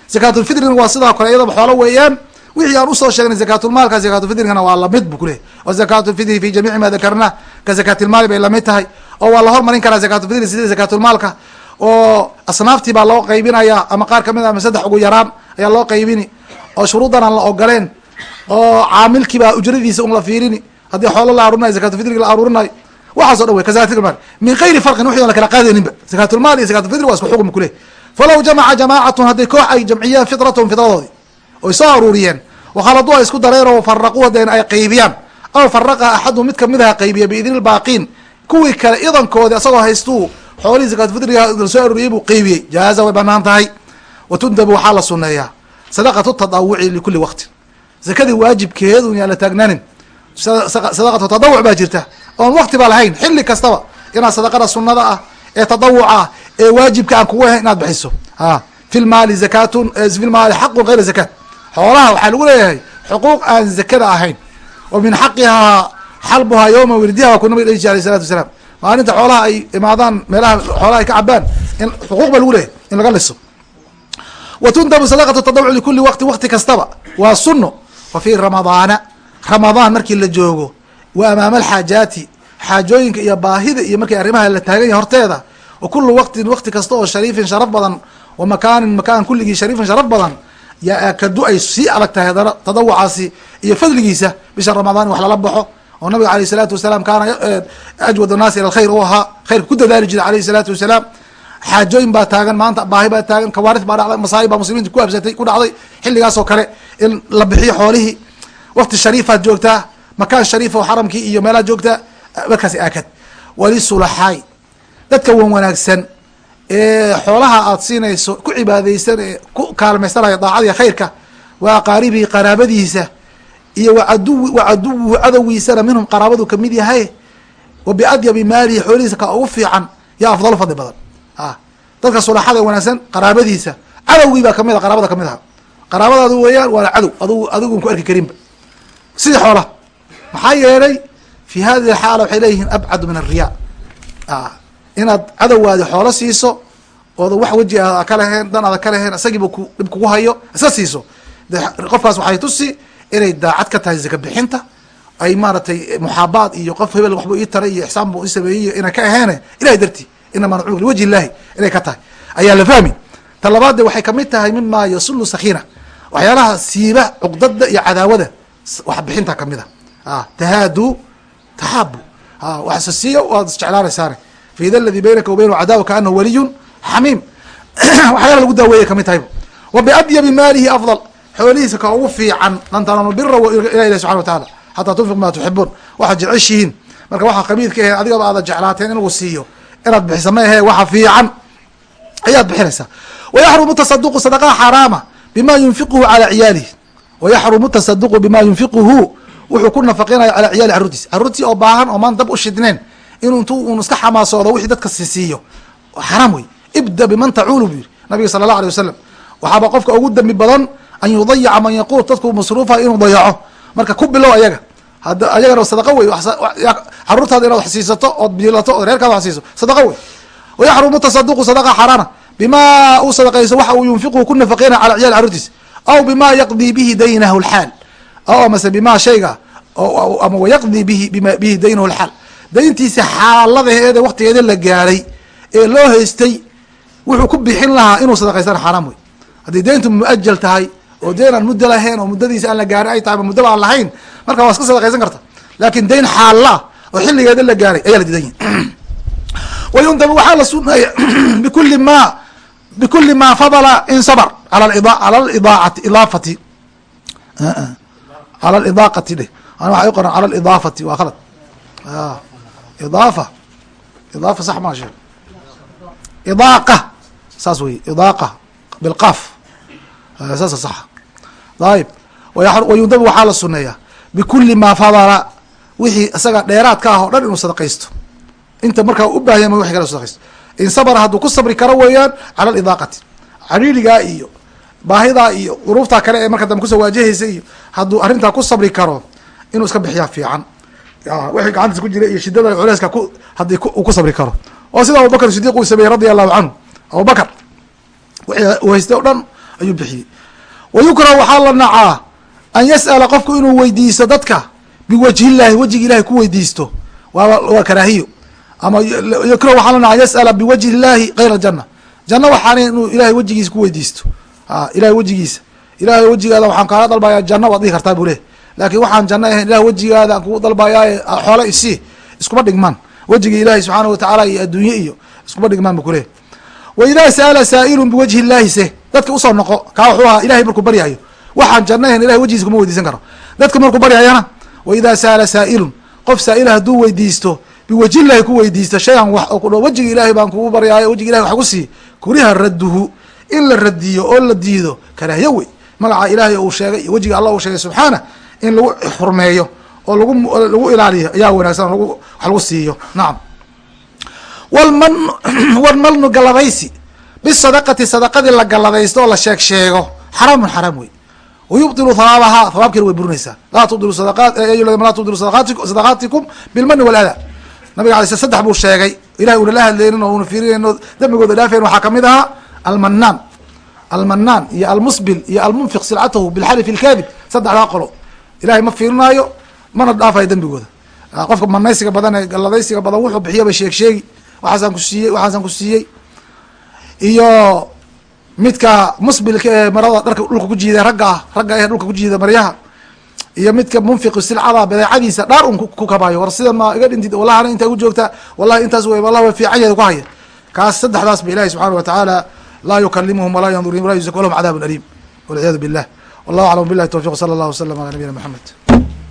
zakaatulfitrina waa sidaa kale iyadaba xoolo weeyaan. Wixii aan u soo sheegnay zakaatulmaalka zakaatulfitrigana waa la mid bu kuleh wa zakaatulfitri fi jamiici ma dakarna ka zakaatulmaali bay la mid tahay. Oo waa la hormarin karaa zakaatulfitri sida zakaatulmaalka oo asnaaftii baa loo qaybinaya ama qaar ka mid a ama saddex ugu yaraan ayaa loo qaybini oo shuruudan aan la ogoleen oo caamilkii baa ujradiisa un la fiirini. Haddii xoolo la aruurinayo zakatulfitriga la aruurinayo waxaaso dhan wey ka zakatulmaal min gayri farqin wixi on la kala qaadayninba zakatulmaal iyo zakatulfitri waa isku xukm kuleh falaw jamaca jamaacatun hadday koox ay jamciyeen fitratahum fitradoodii oy soo aruuriyeen wakhaladuu ay isku dareen oo faraquu hadeen ay qaybiyaan aw faraqa axadu mid ka mid aha qaybiya biidni lbaaqiin kuwii kale idankoodi asagoo haystuu xoolihii zakatulfitriga la soo aruuriyey buu qaybiyey. Jaaza way bannaan tahay. Wa waxaa la suneeyaa sadaqatu tadawuci likuli waqtin zakadii waajibkeedu yaan la taagnaanin sadaqatu tadawuc baa jirta oon wakti ba lahayn xilli kastaba inaad sadaqada sunada ah ee tadawuca ee waajibka aan kugu ahayn inaad bixiso a fi lmaali zakatun fi lmaali xaqun gayra zakaat xoolaha waxaa lagu leeyahay xuquuq aan zakada ahayn wa min xaqihaa xalbuhaa yowma wirdiha waa ku nabig dhihi jir alayh salatu wasalaam maalinta xoolaha ay imaadaan meelaha xoolaha ay ka cabaan in xuquuq ba lagu leeyahay in laga liso wa tundabu sadaqatu tadawuc likuli waqti wakti kastaba waa suno wa fi ramadaana ramadaan markii la joogo wa amaama alxaajaati xaajooyinka iyo baahida iyo markii arrimaha la taagan yahay horteeda wa kulu waqtin waqti kasta oo shariifin sharaf badan wa makaanin makaan kulligii shariifin sharaf badan yaa kadu ay sii adag tahay haddana tadawucaasi iyo fadligiisa bisha ramadaan in wax lala baxo oo nabiga alayh isalaatu wasalaam kaana ajwad annaasi ila alkhayr u ahaa khayrka ku dadaali jiray alayh isalaatu wasalaam xaajooyin baa taagan maanta baahi baa taagan kawaarif baa dhacday masaayib baa muslimiinta ku absatay ku dhacday xilligaas oo kale in la bixiyo xoolihii. Wakti shariifaad joogtaa makaan shariif oo xaramkii iyo meelaad joogtaa markaas aakad. Walisulaxaay dadka wan wanaagsan ee xoolaha aad siinayso ku cibaadeysan ee ku kaalmaysanaya daacadiiya khayrka wa aqaaribihi qaraabadiisa iyo wacaduwi wacaduwuhu cadowgiisana minhum qaraabadu ka mid yahay. Wa biadyabi maalihi xoolihiisa ka ugu fiican yaa afdalu fadli badan a dadka sulaxada wanaagsan qaraabadiisa cadowgii baa ka mid a qaraabada ka mid aha qaraabadaadu weeyaan waana cadow adgu adigun ku arki karinba sidii xoolaha maxaa yeelay fi hadihi alxaala waxay leeyihiin abcadu min alriya inaad cadowgaadi xoolo siiso ooda wax weji a ka laheen dan ada ka laheen isagiiba dhib kugu hayo iska siiso. De qofkaas waxay tusi inay daacad ka tahay zaka bixinta ay maaratay muxaabaad iyo qof hebel waxbuu ii taray iyo ixsaan buu ii sameeyey inay ka aheene ilahay darti inama nacuu liwajhi illahi inay ka tahay ayaa la fahmi ta labaad de waxay ka mid tahay mima yasulu sakiina waxyaalaha siiba cuqdada iyo cadaawada wax bixinta ka mid a tahaadu taxaabu wax isa siiyo waad isjeclaanaysaane faida aladi baynaka wa baynahu cadaawa kaanahu waliyun xamiim waxyaala lagu daaweeyay ka mid tahayba wa biadyabi maalihi afdal xoolihiisa ka ugu fiican lan tanaalu bira ila ilahi subxana wa tacaala xataa tunfiq ma tuxibuun waxaad jeceshihiin marka waxaa qabiilka ahe adigaba aada jeclaateen in lagu siiyo inaad bixisa ma ahe waxa fiican. Ayaad bixinaysaa. Wayaxrumu tasaduqu sadaqaha xaaraama bima yunfiquhu calaa ciyaalihi. Wayaxrumu tasaduqu bima yunfiquhu wuxuu ku nafaqinaya calaa ciyaali carruurtiis carruurtii oo baahan oo maan dab u shidneen inuu intuu un iska xamaasoodo wixii dadka sisiiyo xaraam wey ibda biman tacuulu buu yiri nabiga sala allah alay wasalam waxaaba qofka ugu dembi badan an yudayaca man yaquut dadku masruufa inuu dayaco marka ku bilow ayaga hada ayagana sadaqa wey caruurtaada inaad wax siisato ood biilato ood reerkaada wax siiso wey wayaxrumu tasaduqu sadaqa xaraana bima uu sadaqayso waxa uu yunfiqhu ku nafaqeyna cala ciyaal carruurtiisa aw bima yaqdii bihi daynahu lxaal aw amase bima shayga ama wayaqdii bihi bihi daynahu lxaal dayntiisa xaaladaheeda waktigeeda la gaaray ee loo haystay wuxuu ku bixin lahaa inuu sadaqaystana xaaraam wey haddii deyntu muajal tahay oo deen aan muddo lahayn oo muddadiisa aan la gaarin ay tahay ma muddaba aan lahayn marka waa iska sadaqaysan karta. Laakin dayn xaalla oo xilligeeda la gaaray ayaa la diidan yahy wayundabu waxaa la sunaya bikuli ma bikuli ma fadala in sabr ala cala lidaacati idaafati. Cala lidaaqati dheh. Ana waxay qoran cala lidaafati waa khalad. Idaafa idaafa sax maa sheeg idaaqa saas wey idaaqa bilqaaf. Saasa saxa ayib. Wayundabu waxaa la suneeyaa bikuli ma fadala wixii isaga dheeraadka ah oo dhan inuu sadaqaysto. Inta markaa u baahanya ma wixi kale sadaqaysto. In sabra hadduu ku sabri karo weeyaan cala alidaaqati cariirigaa iyo baahidaa iyo duruuftaa kale ee marka dambe ku soo waajahaysa iyo hadduu arrintaa ku sabri karo inuu iska bixiyaa fiican. Wixii gacantiisa ku jira iyo shidada culeyska ku haddii uu ku sabri karo. Oo sida abubakr sidiq uu sameeyey radia allahu canhu abubakr wixii uu haystay o dhan ayuu bixiyey wayukrahu waxaa la nacaa an yas'ala qofku inuu weydiisto dadka biwajhi illahi wejiga ilahay ku weydiisto waa karaahiyo ama yukrahu waxaa la nacaa an yas'ala biwajhi illahi gayra aljanna janno waxaana inuu ilahay wejigiisa ku weydiisto ilahay wejigiisa ilahay wejigaada waxaan kaala dalbayaa janno waad dhihi kartaa buu leh laakiin waxaan janno ahayn ilah wejigaada aan kugu dalbayaaye xoole isii iskuma dhigmaan wejiga ilaahi subxaana watacaala iyo adduunye iyo iskuma dhigmaan bu kuleh wa idaa sa'ala saa'ilun biwajhi illahi se dadka u soo noqo kaa wuxuu ahaa ilahay markuu baryaayo waxaan janno ahayn ilahay wejigiisa kuma weydiisan karo. Dadka markuu baryayana wa idaa sa'ala saa'ilun qof saa'ila hadduu weydiisto biwajhi illahi ku weydiisto shayan wax oo ku dho wejiga ilahay baan kugu baryaayo wejiga ilahi wax ku sii kuriha radduhu in la radiyo oo la diido karaahiyo wey magaca ilaahay uu sheegay iyo wejiga allah uu sheegay subxaana in lagu xurmeeyo oo lagu lagu ilaaliyo ayaa wanaagsan oo lagu wax lagu siiyo. Nacam walman walmalnu galladaysi bisadaqati sadaqadii la galladaysto oo la sheeg sheego. Xaraamun xaraam wey wayubdilu hawaabahaa hawaabkeena way burinaysaa. Laa tubdilu laa tubdilu sadaqaati sadaqaatikum bilmani walada nabiga alay sl saddex buu sheegay ilahay una la hadlaynin oo una fiirinayno dembigooda dhaafayn waxaa ka mid ahaa almanaan almanaan iyo almusbil iyo almunfiq silcatahu bilxalifi lkaadib saddexdaa qolo. Ilahay ma fiirinaayo mana dhaafayo dembigooda. Qofka manaysiga badan ee galladaysiga badan wuxuu bixiyaba sheeg sheegi. Waxaasaan ku siiyey waxaasaan ku siiyey iyo midka musbilka ee marada dharka dhulka ku jiida ragga ah ragga ee dhulka ku jiida maryaha iyo midka munfiqu silcada badeecadiisa dhaar un ku kabayo war sidan ma iga dhintid wallahana intaa ku joogtaa wallahi intaas wey wallah wa fiican yaeda ku haya kaas saddexdaas ba ilahi subxaana wa tacaala laa yukalimuhum walaa yandur ihim wala yuزak lahum cadaab alim walciyadu billah. Wallahu aclam billahi towfiq sala allah waslama ala nabiyina mxamed